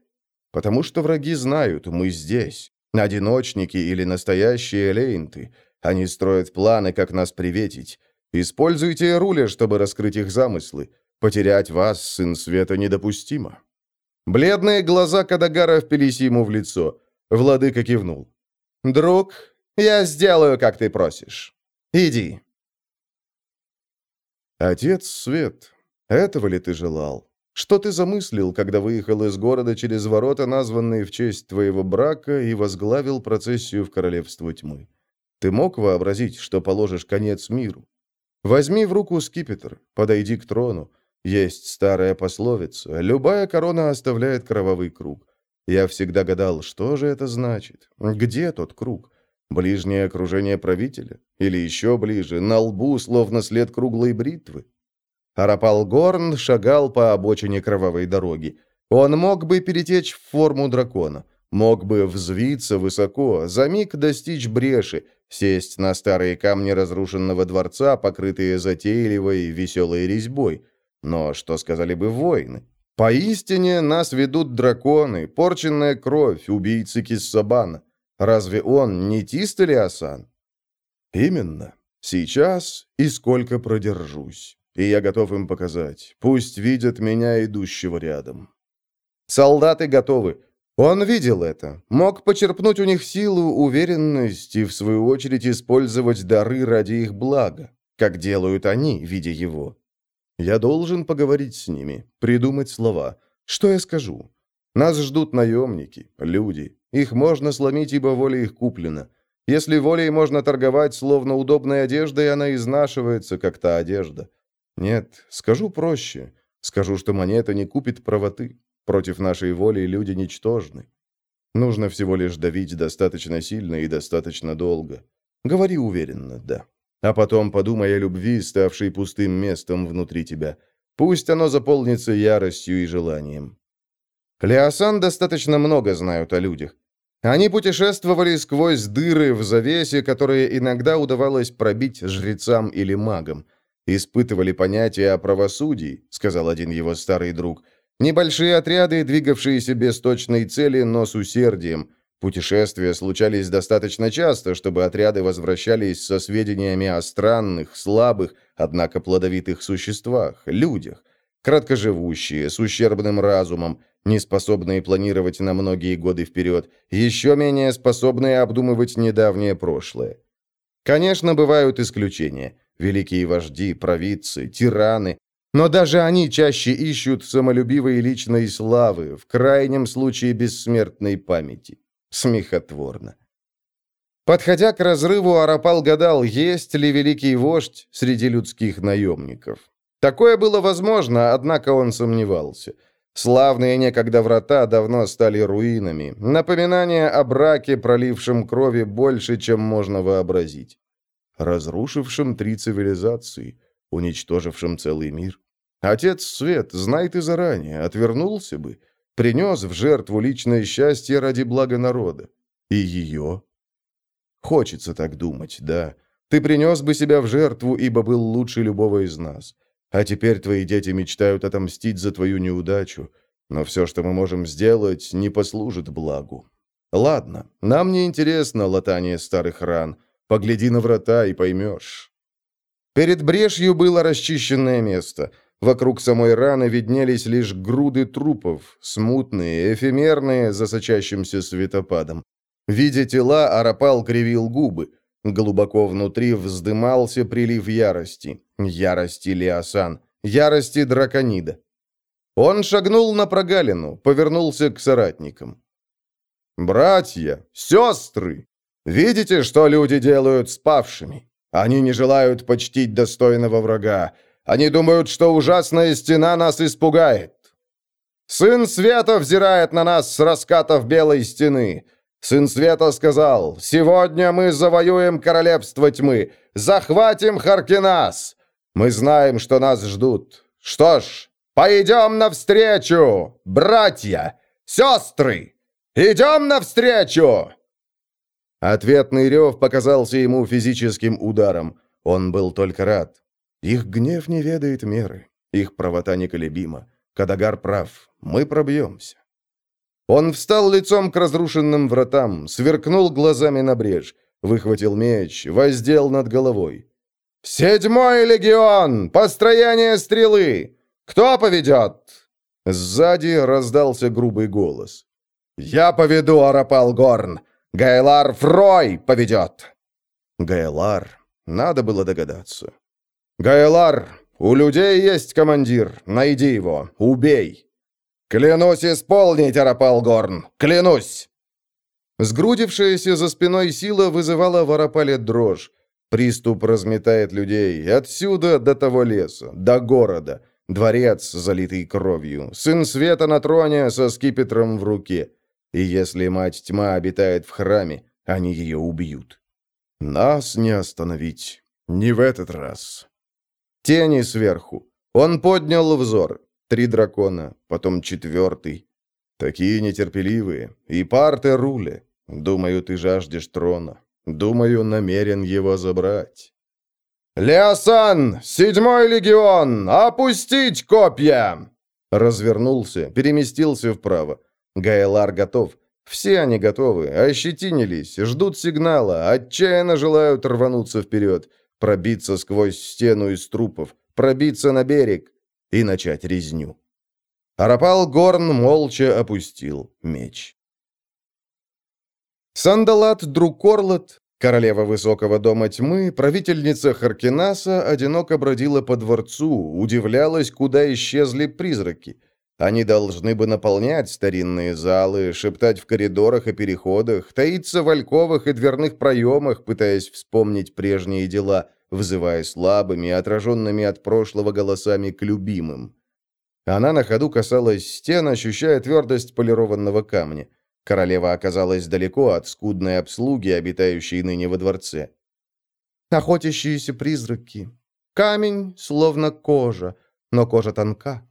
«Потому что враги знают, мы здесь. Одиночники или настоящие лейнты. Они строят планы, как нас приветить. Используйте руля, чтобы раскрыть их замыслы. Потерять вас, сын света, недопустимо». Бледные глаза Кадагара впились ему в лицо. Владыка кивнул. «Друг, я сделаю, как ты просишь. Иди». «Отец Свет, этого ли ты желал? Что ты замыслил, когда выехал из города через ворота, названные в честь твоего брака, и возглавил процессию в Королевство Тьмы? Ты мог вообразить, что положишь конец миру? Возьми в руку скипетр, подойди к трону. Есть старая пословица «Любая корона оставляет кровавый круг». Я всегда гадал, что же это значит? Где тот круг? Ближнее окружение правителя? Или еще ближе, на лбу, словно след круглой бритвы? Арапал Горн шагал по обочине кровавой дороги. Он мог бы перетечь в форму дракона, мог бы взвиться высоко, за миг достичь бреши, Сесть на старые камни разрушенного дворца, покрытые затейливой, веселой резьбой. Но что сказали бы воины? Поистине нас ведут драконы, порченная кровь, убийцы Киссабана. Разве он не Тистелиасан? Именно. Сейчас и сколько продержусь. И я готов им показать. Пусть видят меня, идущего рядом. Солдаты готовы. Он видел это. Мог почерпнуть у них силу, уверенность и, в свою очередь, использовать дары ради их блага, как делают они, видя его. Я должен поговорить с ними, придумать слова. Что я скажу? Нас ждут наемники, люди. Их можно сломить, ибо воля их куплена. Если волей можно торговать, словно удобной одеждой, она изнашивается, как та одежда. Нет, скажу проще. Скажу, что монета не купит правоты. Против нашей воли люди ничтожны. Нужно всего лишь давить достаточно сильно и достаточно долго. Говори уверенно, да. А потом подумай о любви, ставшей пустым местом внутри тебя. Пусть оно заполнится яростью и желанием. Леосан достаточно много знают о людях. Они путешествовали сквозь дыры в завесе, которые иногда удавалось пробить жрецам или магам. «Испытывали понятие о правосудии», — сказал один его старый друг. «Небольшие отряды, двигавшиеся без точной цели, но с усердием. Путешествия случались достаточно часто, чтобы отряды возвращались со сведениями о странных, слабых, однако плодовитых существах, людях, краткоживущие, с ущербным разумом, неспособные планировать на многие годы вперед, еще менее способные обдумывать недавнее прошлое. Конечно, бывают исключения. Великие вожди, провидцы, тираны. Но даже они чаще ищут самолюбивой личной славы, в крайнем случае бессмертной памяти. Смехотворно. Подходя к разрыву, Арапал гадал, есть ли великий вождь среди людских наемников. Такое было возможно, однако он сомневался – Славные некогда врата давно стали руинами. Напоминание о браке, пролившем крови больше, чем можно вообразить. Разрушившим три цивилизации, уничтожившим целый мир. Отец Свет, знай ты заранее, отвернулся бы, принес в жертву личное счастье ради блага народа. И ее. Хочется так думать, да. Ты принес бы себя в жертву, ибо был лучше любого из нас. А теперь твои дети мечтают отомстить за твою неудачу, но все, что мы можем сделать, не послужит благу. Ладно, нам не интересно латание старых ран. Погляди на врата и поймешь. Перед брешью было расчищенное место. Вокруг самой раны виднелись лишь груды трупов, смутные, эфемерные, за сочащимся светопадом. Видя тела, Арапал кривил губы. Глубоко внутри вздымался прилив ярости. Ярости Лиасан. Ярости Драконида. Он шагнул на прогалину, повернулся к соратникам. «Братья, сестры, видите, что люди делают с павшими? Они не желают почтить достойного врага. Они думают, что ужасная стена нас испугает. Сын Света взирает на нас с раскатов белой стены. Сын Света сказал, «Сегодня мы завоюем королевство тьмы, захватим Харкинас. Мы знаем, что нас ждут. Что ж, пойдем навстречу, братья, сестры! Идем навстречу!» Ответный рев показался ему физическим ударом. Он был только рад. Их гнев не ведает меры. Их правота неколебима. Кадагар прав. Мы пробьемся. Он встал лицом к разрушенным вратам, сверкнул глазами на брешь, выхватил меч, воздел над головой. «Седьмой легион! Построение стрелы! Кто поведет?» Сзади раздался грубый голос. «Я поведу, Арапал Горн! Гайлар Фрой поведет!» Гайлар. Надо было догадаться. «Гайлар, у людей есть командир. Найди его. Убей!» «Клянусь исполнить, Арапал Горн! Клянусь!» Сгрудившаяся за спиной сила вызывала в Арапале дрожь. Приступ разметает людей. Отсюда до того леса, до города. Дворец, залитый кровью. Сын света на троне со скипетром в руке. И если мать тьма обитает в храме, они ее убьют. Нас не остановить. Не в этот раз. Тени сверху. Он поднял взор. Три дракона, потом четвертый. Такие нетерпеливые. И парте руле. Думаю, ты жаждешь трона. Думаю, намерен его забрать. «Леосан! Седьмой легион! Опустить копья!» Развернулся, переместился вправо. Гайлар готов. Все они готовы, ощетинились, ждут сигнала, отчаянно желают рвануться вперед, пробиться сквозь стену из трупов, пробиться на берег и начать резню. Арапал Горн молча опустил меч. Сандалат Друкорлот, королева высокого дома тьмы, правительница Харкинаса, одиноко бродила по дворцу, удивлялась, куда исчезли призраки. Они должны бы наполнять старинные залы, шептать в коридорах и переходах, таиться в альковах и дверных проемах, пытаясь вспомнить прежние дела, вызывая слабыми, отраженными от прошлого голосами к любимым. Она на ходу касалась стен, ощущая твердость полированного камня. Королева оказалась далеко от скудной обслуги, обитающей ныне во дворце. Охотящиеся призраки. Камень, словно кожа, но кожа тонка.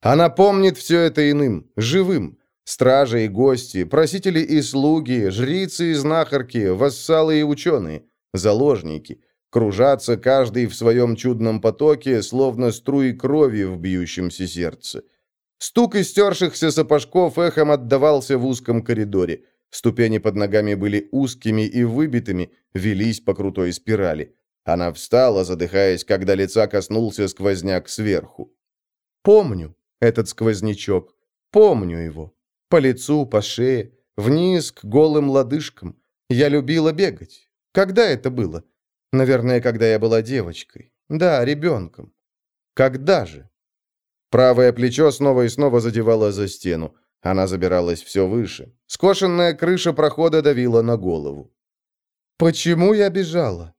Она помнит все это иным, живым. Стражи и гости, просители и слуги, жрицы и знахарки, вассалы и ученые, заложники. Кружатся каждый в своем чудном потоке, словно струи крови в бьющемся сердце. Стук истершихся сапожков эхом отдавался в узком коридоре. Ступени под ногами были узкими и выбитыми, велись по крутой спирали. Она встала, задыхаясь, когда лица коснулся сквозняк сверху. «Помню этот сквознячок. Помню его. По лицу, по шее, вниз к голым лодыжкам. Я любила бегать. Когда это было? Наверное, когда я была девочкой. Да, ребенком. Когда же? Правое плечо снова и снова задевало за стену. Она забиралась все выше. Скошенная крыша прохода давила на голову. «Почему я бежала?»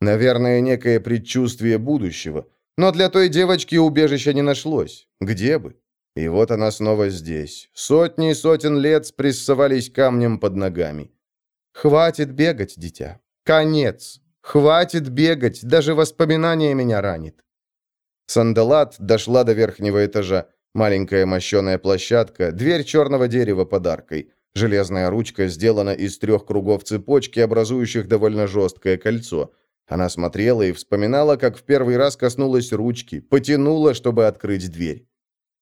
Наверное, некое предчувствие будущего. Но для той девочки убежища не нашлось. Где бы? И вот она снова здесь. Сотни и сотен лет спрессовались камнем под ногами. «Хватит бегать, дитя. Конец. Хватит бегать. Даже воспоминание меня ранит. Сандалат дошла до верхнего этажа. Маленькая мощеная площадка, дверь черного дерева подаркой. Железная ручка сделана из трех кругов цепочки, образующих довольно жесткое кольцо. Она смотрела и вспоминала, как в первый раз коснулась ручки, потянула, чтобы открыть дверь.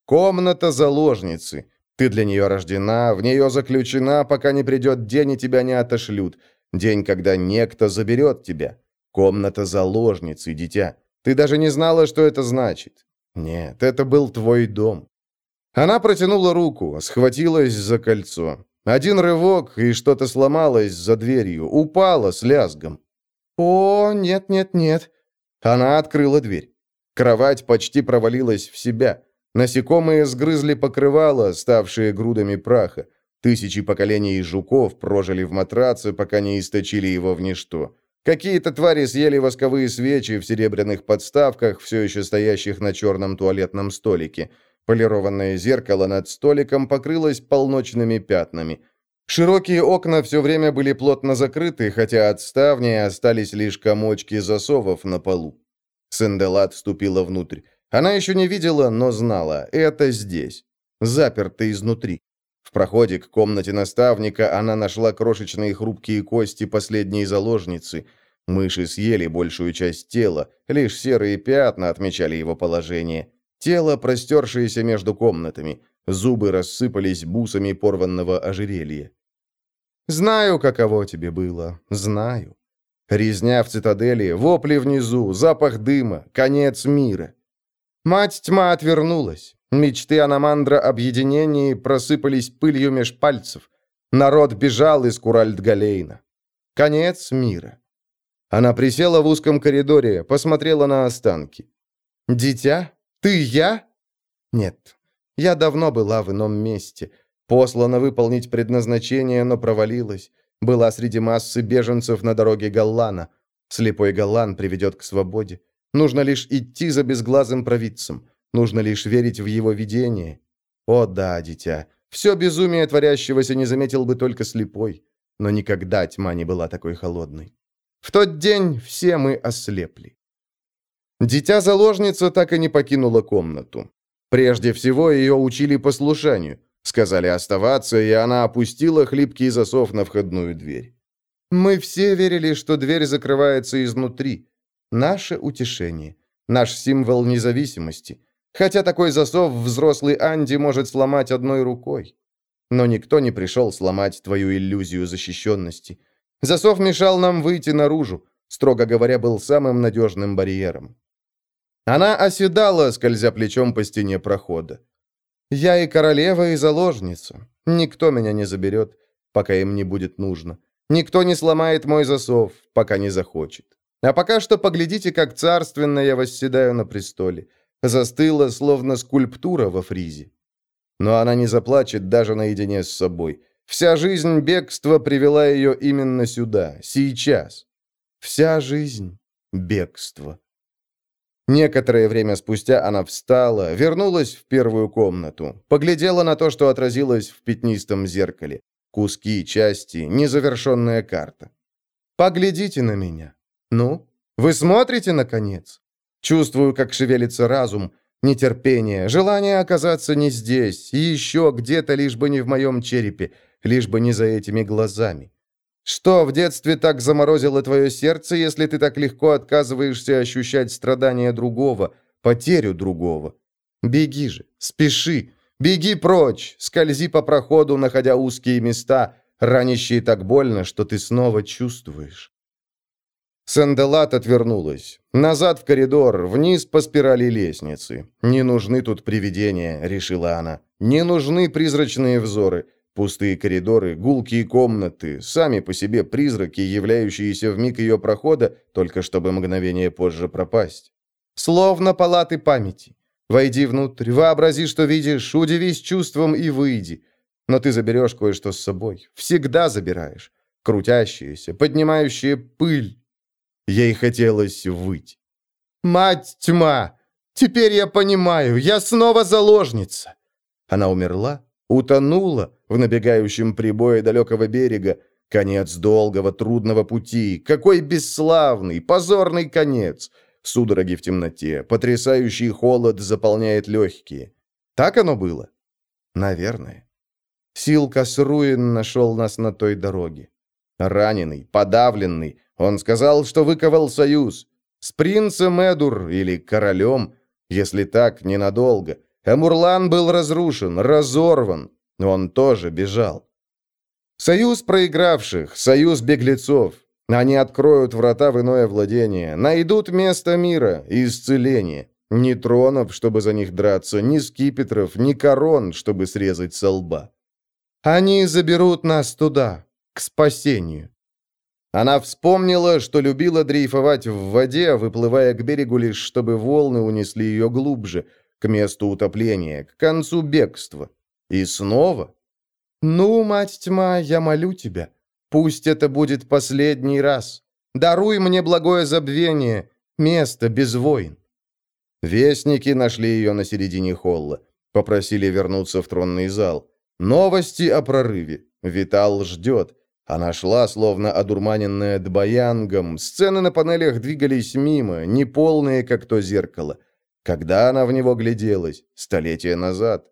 «Комната заложницы. Ты для нее рождена, в нее заключена, пока не придет день, и тебя не отошлют. День, когда некто заберет тебя. Комната заложницы, дитя. Ты даже не знала, что это значит. Нет, это был твой дом. Она протянула руку, схватилась за кольцо. Один рывок, и что-то сломалось за дверью, упало с лязгом. «О, нет, нет, нет». Она открыла дверь. Кровать почти провалилась в себя. Насекомые сгрызли покрывало, ставшие грудами праха. Тысячи поколений жуков прожили в матраце, пока не источили его в ничто. Какие-то твари съели восковые свечи в серебряных подставках, все еще стоящих на черном туалетном столике. Полированное зеркало над столиком покрылось полночными пятнами. Широкие окна все время были плотно закрыты, хотя от ставни остались лишь комочки засовов на полу. Сенделат вступила внутрь. Она еще не видела, но знала. Это здесь. Заперто изнутри. В проходе к комнате наставника она нашла крошечные хрупкие кости последней заложницы. Мыши съели большую часть тела, лишь серые пятна отмечали его положение. Тело, простершееся между комнатами. Зубы рассыпались бусами порванного ожерелья. «Знаю, каково тебе было. Знаю. Резня в цитадели, вопли внизу, запах дыма, конец мира. Мать тьма отвернулась. Мечты Аномандра объединении просыпались пылью меж пальцев. Народ бежал из Куральд-Галейна. Конец мира. Она присела в узком коридоре, посмотрела на останки. «Дитя? Ты я?» «Нет. Я давно была в ином месте. Послана выполнить предназначение, но провалилась. Была среди массы беженцев на дороге Галлана. Слепой Галлан приведет к свободе. Нужно лишь идти за безглазым провидцем. Нужно лишь верить в его видение. О да, дитя, все безумие творящегося не заметил бы только слепой. Но никогда тьма не была такой холодной. В тот день все мы ослепли. Дитя-заложница так и не покинула комнату. Прежде всего ее учили послушанию. Сказали оставаться, и она опустила хлипкий засов на входную дверь. Мы все верили, что дверь закрывается изнутри. Наше утешение. Наш символ независимости. Хотя такой засов взрослый Анди может сломать одной рукой. но никто не пришел сломать твою иллюзию защищенности. Засов мешал нам выйти наружу, строго говоря, был самым надежным барьером. Она оседала, скользя плечом по стене прохода. «Я и королева, и заложница. Никто меня не заберет, пока им не будет нужно. Никто не сломает мой засов, пока не захочет. А пока что поглядите, как царственно я восседаю на престоле. Застыла, словно скульптура во фризе. Но она не заплачет даже наедине с собой. Вся жизнь бегства привела ее именно сюда, сейчас. Вся жизнь бегства. Некоторое время спустя она встала, вернулась в первую комнату, поглядела на то, что отразилось в пятнистом зеркале. Куски, части, незавершенная карта. «Поглядите на меня. Ну, вы смотрите, наконец?» Чувствую, как шевелится разум, нетерпение, желание оказаться не здесь, и еще где-то, лишь бы не в моем черепе, лишь бы не за этими глазами. Что в детстве так заморозило твое сердце, если ты так легко отказываешься ощущать страдания другого, потерю другого? Беги же, спеши, беги прочь, скользи по проходу, находя узкие места, ранящие так больно, что ты снова чувствуешь. Санделат отвернулась. Назад в коридор, вниз по спирали лестницы. «Не нужны тут привидения», — решила она. «Не нужны призрачные взоры. Пустые коридоры, гулкие комнаты, сами по себе призраки, являющиеся в миг ее прохода, только чтобы мгновение позже пропасть. Словно палаты памяти. Войди внутрь, вообрази, что видишь, удивись чувством и выйди. Но ты заберешь кое-что с собой. Всегда забираешь. Крутящиеся, поднимающие пыль, Ей хотелось выть. «Мать тьма! Теперь я понимаю, я снова заложница!» Она умерла, утонула в набегающем прибое далекого берега. Конец долгого, трудного пути. Какой бесславный, позорный конец! Судороги в темноте, потрясающий холод заполняет легкие. Так оно было? Наверное. Сил Касруин нашел нас на той дороге. Раненый, подавленный, он сказал, что выковал союз с принцем Эдур или королем, если так, ненадолго. Амурлан был разрушен, разорван. Он тоже бежал. Союз проигравших, союз беглецов. Они откроют врата в иное владение, найдут место мира и исцеления. Ни тронов, чтобы за них драться, ни скипетров, ни корон, чтобы срезать со лба. Они заберут нас туда, к спасению. Она вспомнила, что любила дрейфовать в воде, выплывая к берегу лишь, чтобы волны унесли ее глубже, к месту утопления, к концу бегства. И снова? «Ну, мать тьма, я молю тебя, пусть это будет последний раз. Даруй мне благое забвение, место без войн». Вестники нашли ее на середине холла. Попросили вернуться в тронный зал. Новости о прорыве. Витал ждет. Она шла, словно одурманенная дбаянгом. Сцены на панелях двигались мимо, неполные, как то зеркало. Когда она в него гляделась? Столетия назад.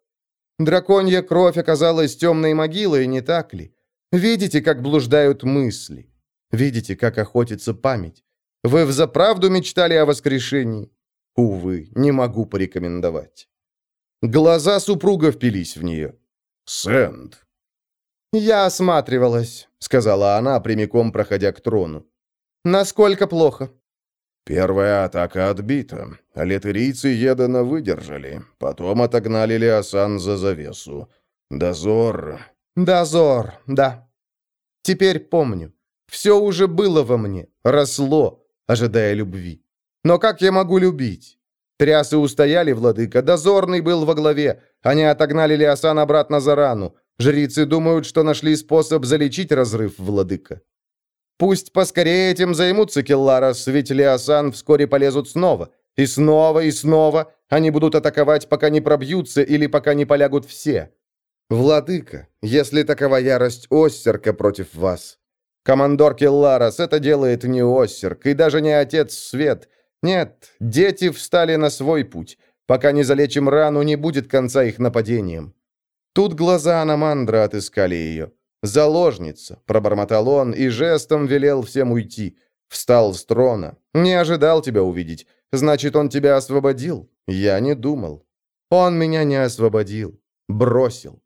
Драконья кровь оказалась темной могилой, не так ли? Видите, как блуждают мысли? Видите, как охотится память? Вы взаправду мечтали о воскрешении? Увы, не могу порекомендовать. Глаза супруга впились в нее. «Сэнд!» «Я осматривалась», — сказала она, прямиком проходя к трону. «Насколько плохо?» Первая атака отбита. Летырийцы Едана выдержали. Потом отогнали Леосан за завесу. Дозор... Дозор, да. Теперь помню. Все уже было во мне, росло, ожидая любви. Но как я могу любить? Трясы устояли, владыка, дозорный был во главе. Они отогнали Леосан обратно за рану. Жрицы думают, что нашли способ залечить разрыв, владыка. Пусть поскорее этим займутся Келларос, ведь Леосан вскоре полезут снова. И снова, и снова они будут атаковать, пока не пробьются или пока не полягут все. Владыка, если такова ярость Оссерка против вас. Командор Келларос, это делает не Оссерк и даже не Отец Свет. Нет, дети встали на свой путь. Пока не залечим рану, не будет конца их нападениям. Тут глаза Аномандра отыскали ее. «Заложница», — пробормотал он и жестом велел всем уйти. Встал с трона. «Не ожидал тебя увидеть. Значит, он тебя освободил?» «Я не думал». «Он меня не освободил. Бросил».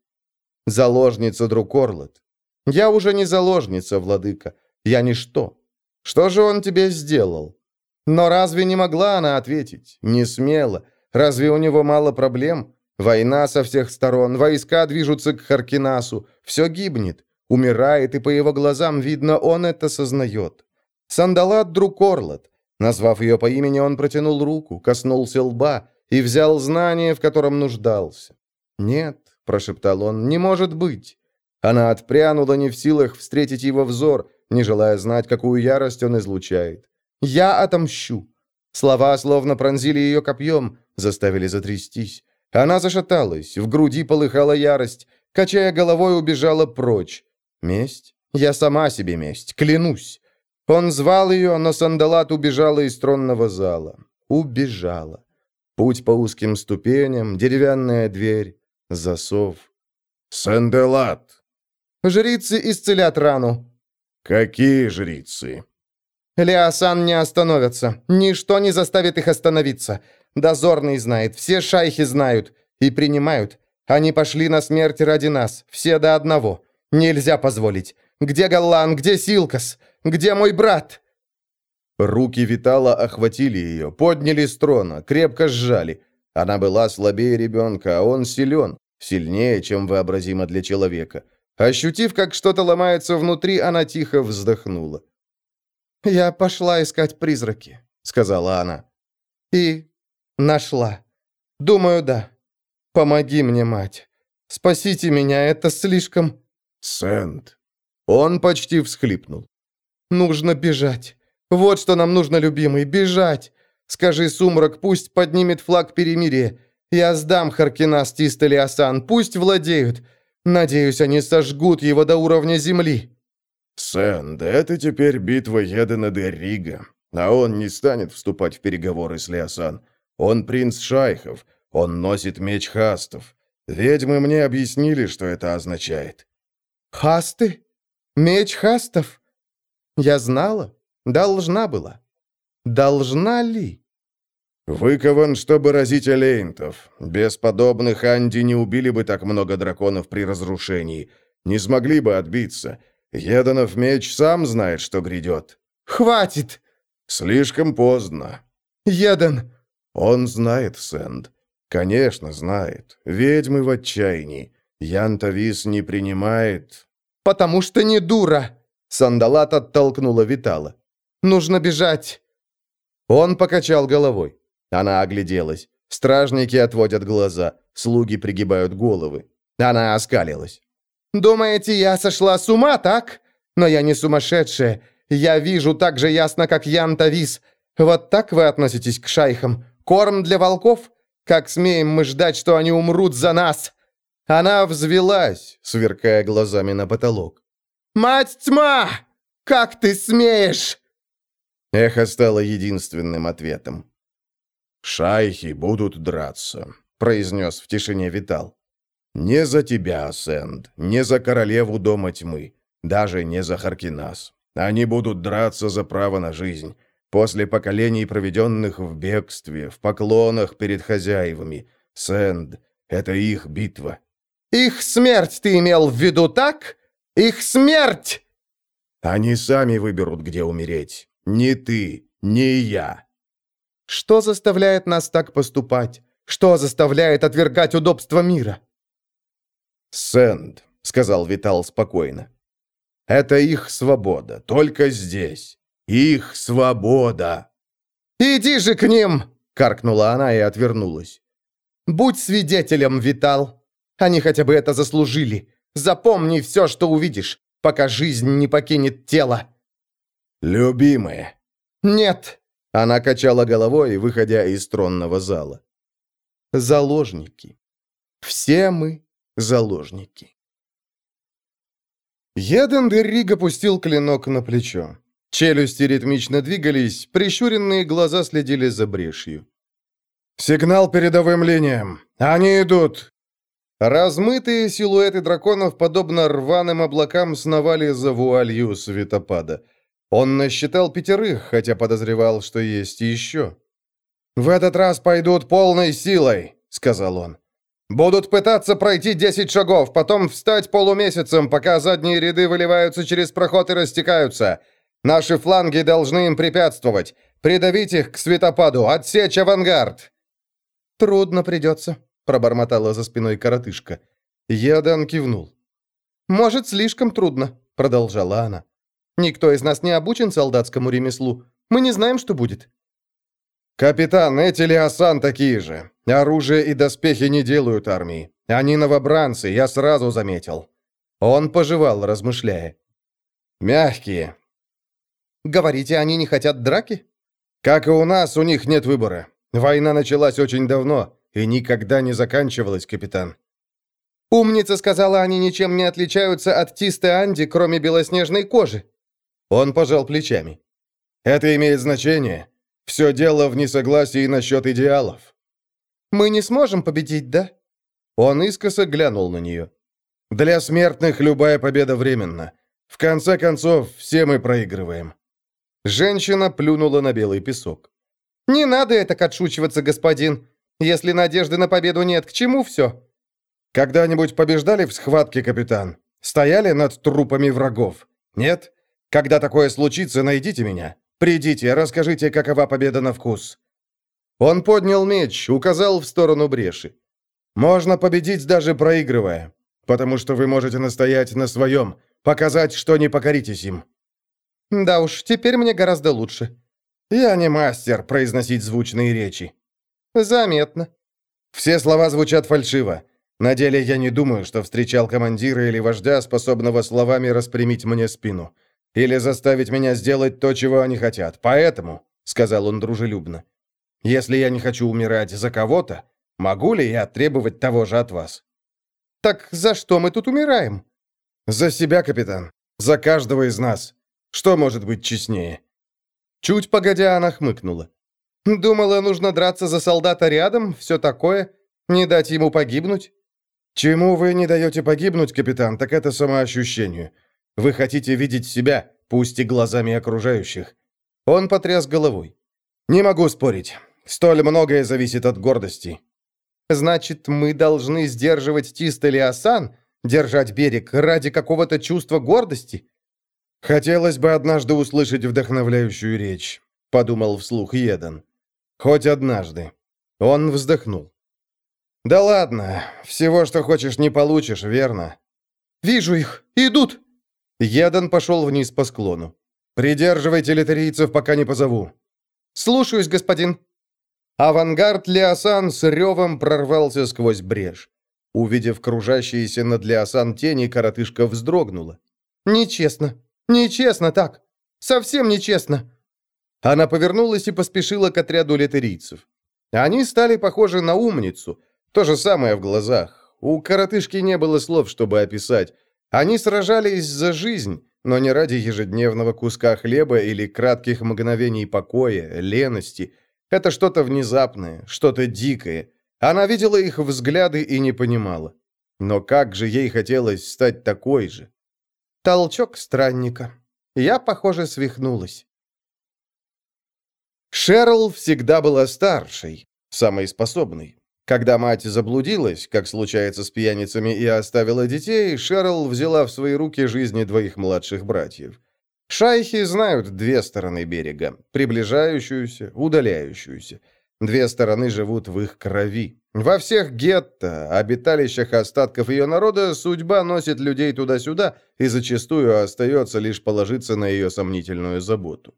Заложница Друкорлот. Я уже не заложница, владыка. Я ничто. Что же он тебе сделал? Но разве не могла она ответить? Не смело. Разве у него мало проблем? Война со всех сторон, войска движутся к Харкинасу, все гибнет, умирает, и по его глазам видно, он это сознает. Сандалат Друкорлот. Назвав ее по имени, он протянул руку, коснулся лба и взял знание, в котором нуждался. «Нет», — прошептал он, — «не может быть». Она отпрянула не в силах встретить его взор, не желая знать, какую ярость он излучает. «Я отомщу». Слова словно пронзили ее копьем, заставили затрястись. Она зашаталась, в груди полыхала ярость, качая головой, убежала прочь. «Месть? Я сама себе месть, клянусь». Он звал ее, но Сандалат убежала из тронного зала. Убежала. Путь по узким ступеням, деревянная дверь, засов. «Санделат!» «Жрицы исцелят рану». «Какие жрицы?» Леосан не остановятся. Ничто не заставит их остановиться. Дозорный знает, все шайхи знают. И принимают. Они пошли на смерть ради нас. Все до одного. Нельзя позволить. Где Галлан? Где Силкас? Где мой брат?» Руки Витала охватили ее, подняли с трона, крепко сжали. Она была слабее ребенка, а он силен, сильнее, чем вообразимо для человека. Ощутив, как что-то ломается внутри, она тихо вздохнула. «Я пошла искать призраки», — сказала она. «И нашла. Думаю, да. Помоги мне, мать. Спасите меня, это слишком...» «Сэнд». Он почти всхлипнул. «Нужно бежать. Вот что нам нужно, любимый, бежать. Скажи, Сумрак, пусть поднимет флаг перемирия. Я сдам Харкинас Тистелиасан, пусть владеют. Надеюсь, они сожгут его до уровня земли». «Сэнд, это теперь битва Едена де Рига, а он не станет вступать в переговоры с Леосан. Он принц Шайхов, он носит меч хастов. Ведьмы мне объяснили, что это означает». «Хасты? Меч хастов? Я знала, должна была. Должна ли?» «Выкован, чтобы разить элейнтов. Без подобных Анди не убили бы так много драконов при разрушении. Не смогли бы отбиться. Еданов меч сам знает, что грядет». «Хватит!» «Слишком поздно». «Едан!» «Он знает, Сэнд. Конечно, знает. Ведьмы в отчаянии. Янтавис не принимает...» «Потому что не дура!» Сандалат оттолкнула Витала. «Нужно бежать!» Он покачал головой. Она огляделась. Стражники отводят глаза, слуги пригибают головы. Она оскалилась. Думаете, я сошла с ума, так? Но я не сумасшедшая. Я вижу так же ясно, как Ян Тавис. Вот так вы относитесь к шайхам? Корм для волков? Как смеем мы ждать, что они умрут за нас?» Она взвелась, сверкая глазами на потолок. «Мать тьма! Как ты смеешь?» Эхо стало единственным ответом. «Шайхи будут драться», — произнес в тишине Витал. Не за тебя, Сэнд, не за королеву Дома Тьмы, даже не за Харкинас. Они будут драться за право на жизнь. После поколений, проведенных в бегстве, в поклонах перед хозяевами. Сэнд, это их битва. «Их смерть ты имел в виду, так? Их смерть!» «Они сами выберут, где умереть. Не ты, не я». «Что заставляет нас так поступать? Что заставляет отвергать удобства мира?» «Сэнд», — сказал Витал спокойно. «Это их свобода, только здесь. Их свобода!» «Иди же к ним!» — каркнула она и отвернулась. «Будь свидетелем, Витал. Они хотя бы это заслужили. Запомни все, что увидишь, пока жизнь не покинет тело». «Любимая». «Нет». Она качала головой, выходя из тронного зала. «Заложники. Все мы заложники. Еден Дерриг опустил клинок на плечо. Челюсти ритмично двигались, прищуренные глаза следили за брешью. «Сигнал передовым линиям! Они идут!» Размытые силуэты драконов, подобно рваным облакам, сновали за вуалью светопада. Он насчитал пятерых, хотя подозревал, что есть еще. «В этот раз пойдут полной силой», — сказал он. Будут пытаться пройти 10 шагов, потом встать полумесяцем, пока задние ряды выливаются через проход и растекаются. Наши фланги должны им препятствовать. Придавить их к светопаду, отсечь авангард!» «Трудно придется», — пробормотала за спиной коротышка. Ядан кивнул. «Может, слишком трудно», — продолжала она. «Никто из нас не обучен солдатскому ремеслу. Мы не знаем, что будет». «Капитан, эти Лиасан такие же. Оружие и доспехи не делают армии. Они новобранцы, я сразу заметил». Он пожевал, размышляя. «Мягкие». «Говорите, они не хотят драки?» «Как и у нас, у них нет выбора. Война началась очень давно и никогда не заканчивалась, капитан». «Умница сказала, они ничем не отличаются от Тисты Анди, кроме белоснежной кожи». Он пожал плечами. «Это имеет значение. Все дело в несогласии насчет идеалов». «Мы не сможем победить, да?» Он искоса глянул на нее. «Для смертных любая победа временна. В конце концов, все мы проигрываем». Женщина плюнула на белый песок. «Не надо это отшучиваться, господин. Если надежды на победу нет, к чему все?» «Когда-нибудь побеждали в схватке, капитан? Стояли над трупами врагов? Нет? Когда такое случится, найдите меня. Придите, расскажите, какова победа на вкус». Он поднял меч, указал в сторону бреши. «Можно победить, даже проигрывая, потому что вы можете настоять на своем, показать, что не покоритесь им». «Да уж, теперь мне гораздо лучше». «Я не мастер произносить звучные речи». «Заметно». «Все слова звучат фальшиво. На деле я не думаю, что встречал командира или вождя, способного словами распрямить мне спину. Или заставить меня сделать то, чего они хотят. Поэтому, — сказал он дружелюбно, — если я не хочу умирать за кого-то, могу ли я требовать того же от вас? Так за что мы тут умираем? За себя, капитан. За каждого из нас. Что может быть честнее? Чуть погодя, она хмыкнула. Думала, нужно драться за солдата рядом, все такое, не дать ему погибнуть? Чему вы не даете погибнуть, капитан, так это самоощущению. Вы хотите видеть себя, пусть и глазами окружающих. Он потряс головой. Не могу спорить. Столь многое зависит от гордости. Значит, мы должны сдерживать Тист или Асан, держать берег ради какого-то чувства гордости? Хотелось бы однажды услышать вдохновляющую речь, подумал вслух Едан. Хоть однажды. Он вздохнул. «Да ладно, всего, что хочешь, не получишь, верно?» «Вижу их! Идут!» Едан пошел вниз по склону. «Придерживайте литерийцев, пока не позову». «Слушаюсь, господин». Авангард Леосан с ревом прорвался сквозь брешь. Увидев кружащиеся над Леосан тени, коротышка вздрогнула. «Нечестно. Нечестно так. Совсем нечестно». Она повернулась и поспешила к отряду литерийцев. Они стали похожи на умницу. То же самое в глазах. У коротышки не было слов, чтобы описать. Они сражались за жизнь, но не ради ежедневного куска хлеба или кратких мгновений покоя, лености. Это что-то внезапное, что-то дикое. Она видела их взгляды и не понимала. Но как же ей хотелось стать такой же? Толчок странника. Я, похоже, свихнулась. Шерл всегда была старшей, самой способной. Когда мать заблудилась, как случается с пьяницами, и оставила детей, Шерл взяла в свои руки жизни двоих младших братьев. Шайхи знают две стороны берега, приближающуюся, удаляющуюся. Две стороны живут в их крови. Во всех гетто, обиталищах остатков ее народа, судьба носит людей туда-сюда, и зачастую остается лишь положиться на ее сомнительную заботу.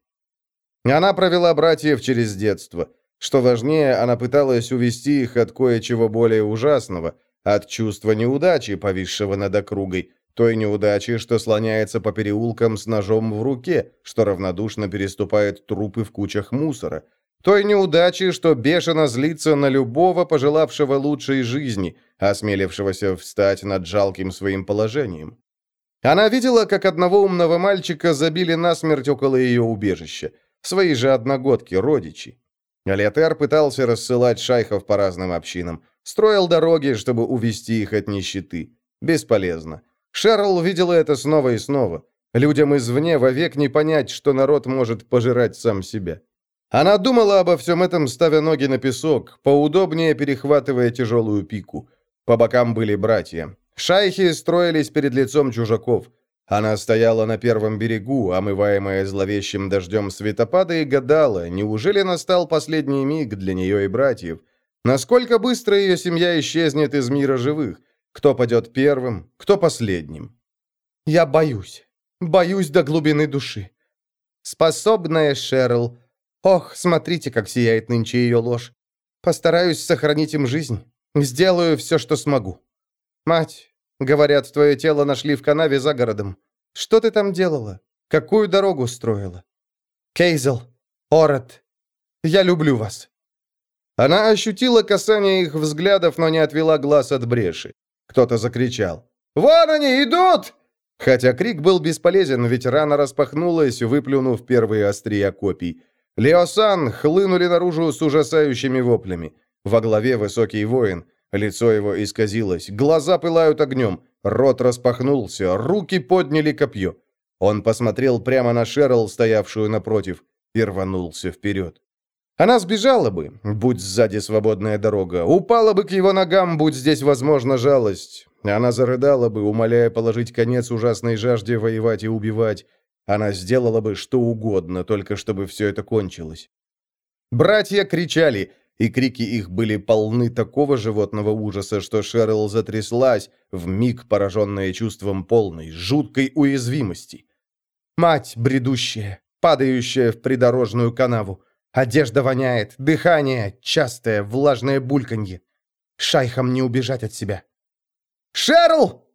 Она провела братьев через детство – что важнее, она пыталась увести их от кое-чего более ужасного, от чувства неудачи, повисшего над округой, той неудачи, что слоняется по переулкам с ножом в руке, что равнодушно переступает трупы в кучах мусора, той неудачи, что бешено злится на любого, пожелавшего лучшей жизни, осмелившегося встать над жалким своим положением. Она видела, как одного умного мальчика забили насмерть около ее убежища, свои же одногодки, родичи. Алиатер пытался рассылать шайхов по разным общинам. Строил дороги, чтобы увести их от нищеты. Бесполезно. Шерл видела это снова и снова. Людям извне вовек не понять, что народ может пожирать сам себя. Она думала обо всем этом, ставя ноги на песок, поудобнее перехватывая тяжелую пику. По бокам были братья. Шайхи строились перед лицом чужаков. Она стояла на первом берегу, омываемая зловещим дождем светопада, и гадала, неужели настал последний миг для нее и братьев. Насколько быстро ее семья исчезнет из мира живых? Кто падет первым, кто последним? «Я боюсь. Боюсь до глубины души. Способная Шерл. Ох, смотрите, как сияет нынче ее ложь. Постараюсь сохранить им жизнь. Сделаю все, что смогу. Мать, говорят, твое тело нашли в канаве за городом. Что ты там делала? Какую дорогу строила? Кейзел, Орет, я люблю вас. Она ощутила касание их взглядов, но не отвела глаз от бреши. Кто-то закричал. «Вон они, идут!» Хотя крик был бесполезен, ведь рана распахнулась, выплюнув первые острия копий. Леосан хлынули наружу с ужасающими воплями. Во главе высокий воин. Лицо его исказилось, глаза пылают огнем, рот распахнулся, руки подняли копье. Он посмотрел прямо на Шерл, стоявшую напротив, и рванулся вперед. Она сбежала бы, будь сзади свободная дорога, упала бы к его ногам, будь здесь возможна жалость. Она зарыдала бы, умоляя положить конец ужасной жажде воевать и убивать. Она сделала бы что угодно, только чтобы все это кончилось. Братья кричали, и крики их были полны такого животного ужаса, что Шерл затряслась, в миг пораженная чувством полной, жуткой уязвимости. Мать бредущая, падающая в придорожную канаву. Одежда воняет, дыхание, частое, влажное бульканье. Шайхам не убежать от себя. «Шерл!»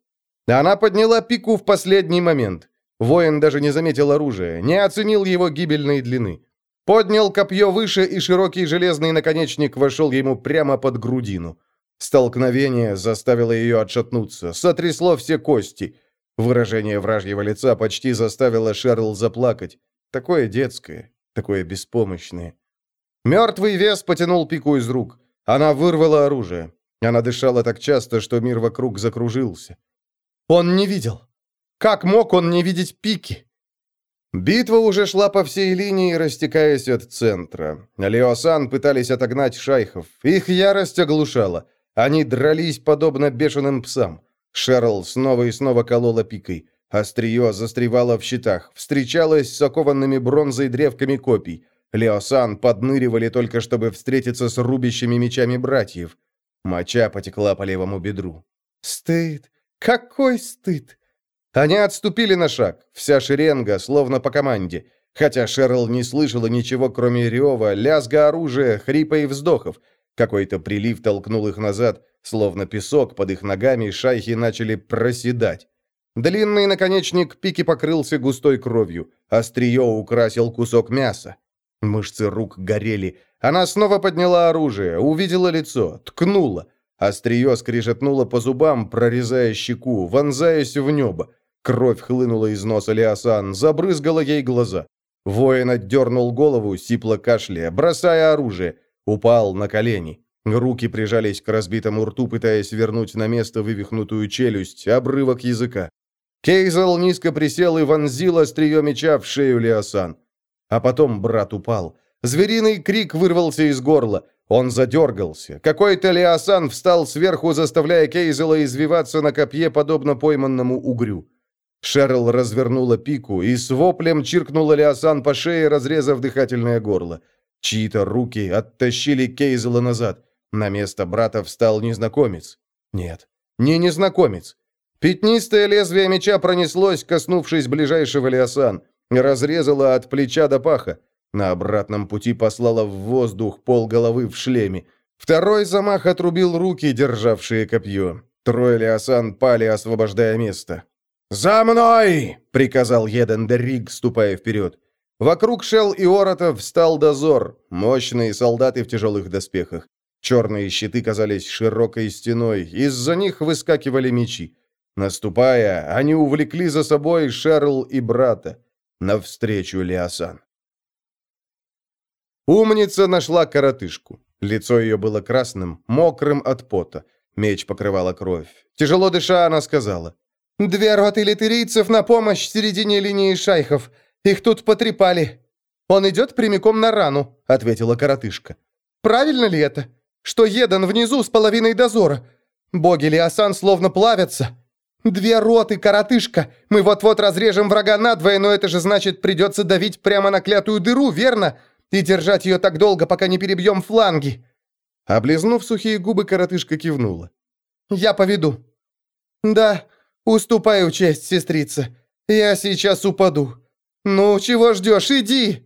Она подняла пику в последний момент. Воин даже не заметил оружия, не оценил его гибельной длины. Поднял копье выше, и широкий железный наконечник вошел ему прямо под грудину. Столкновение заставило ее отшатнуться, сотрясло все кости. Выражение вражьего лица почти заставило Шерл заплакать. Такое детское, такое беспомощное. Мертвый вес потянул пику из рук. Она вырвала оружие. Она дышала так часто, что мир вокруг закружился. Он не видел. Как мог он не видеть пики? Битва уже шла по всей линии, растекаясь от центра. Леосан пытались отогнать шайхов. Их ярость оглушала. Они дрались, подобно бешеным псам. Шерл снова и снова колола пикой. Острие застревало в щитах, встречалось с окованными бронзой древками копий. Леосан подныривали только, чтобы встретиться с рубящими мечами братьев. Моча потекла по левому бедру. «Стыд! Какой стыд!» Они отступили на шаг, вся шеренга, словно по команде. Хотя Шерл не слышала ничего, кроме рева, лязга оружия, хрипа и вздохов. Какой-то прилив толкнул их назад, словно песок под их ногами, шайхи начали проседать. Длинный наконечник пики покрылся густой кровью, острие украсил кусок мяса. Мышцы рук горели, она снова подняла оружие, увидела лицо, ткнула. Острие скрижетнуло по зубам, прорезая щеку, вонзаясь в небо. Кровь хлынула из носа Леосан, забрызгала ей глаза. Воин отдернул голову, сипло кашляя, бросая оружие. Упал на колени. Руки прижались к разбитому рту, пытаясь вернуть на место вывихнутую челюсть, обрывок языка. Кейзел низко присел и вонзил острие меча в шею Леосан. А потом брат упал. Звериный крик вырвался из горла. Он задергался. Какой-то Леосан встал сверху, заставляя Кейзела извиваться на копье, подобно пойманному угрю. Шерл развернула пику и с воплем чиркнула Леосан по шее, разрезав дыхательное горло. Чьи-то руки оттащили Кейзела назад. На место брата встал незнакомец. Нет, не незнакомец. Пятнистое лезвие меча пронеслось, коснувшись ближайшего Леосан. Разрезало от плеча до паха. На обратном пути послала в воздух пол головы в шлеме. Второй замах отрубил руки, державшие копье. Трое Леосан пали, освобождая место. «За мной!» — приказал Еден Дерриг, ступая вперед. Вокруг Шел и Орота встал дозор, мощные солдаты в тяжелых доспехах. Черные щиты казались широкой стеной, из-за них выскакивали мечи. Наступая, они увлекли за собой Шерл и брата навстречу Леосан. Умница нашла коротышку. Лицо ее было красным, мокрым от пота. Меч покрывала кровь. Тяжело дыша, она сказала. «Две роты литерийцев на помощь в середине линии шайхов. Их тут потрепали». «Он идет прямиком на рану», — ответила коротышка. «Правильно ли это? Что Едан внизу с половиной дозора? Боги Лиасан словно плавятся. Две роты, коротышка. Мы вот-вот разрежем врага надвое, но это же значит, придется давить прямо на клятую дыру, верно? И держать ее так долго, пока не перебьем фланги». Облизнув сухие губы, коротышка кивнула. «Я поведу». «Да, уступаю честь, сестрица. Я сейчас упаду. Ну, чего ждешь, иди!»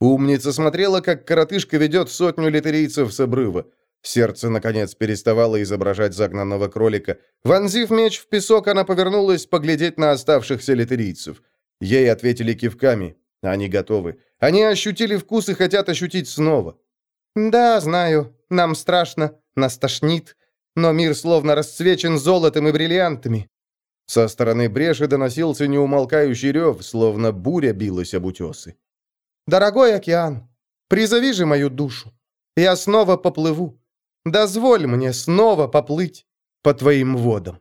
Умница смотрела, как коротышка ведет сотню литерийцев с обрыва. Сердце, наконец, переставало изображать загнанного кролика. Вонзив меч в песок, она повернулась поглядеть на оставшихся литерийцев. Ей ответили кивками. Они готовы. Они ощутили вкус и хотят ощутить снова. «Да, знаю. Нам страшно. Нас тошнит. Но мир словно расцвечен золотом и бриллиантами». Со стороны бреши доносился неумолкающий рев, словно буря билась об утесы. «Дорогой океан, призови же мою душу. Я снова поплыву. Дозволь мне снова поплыть по твоим водам».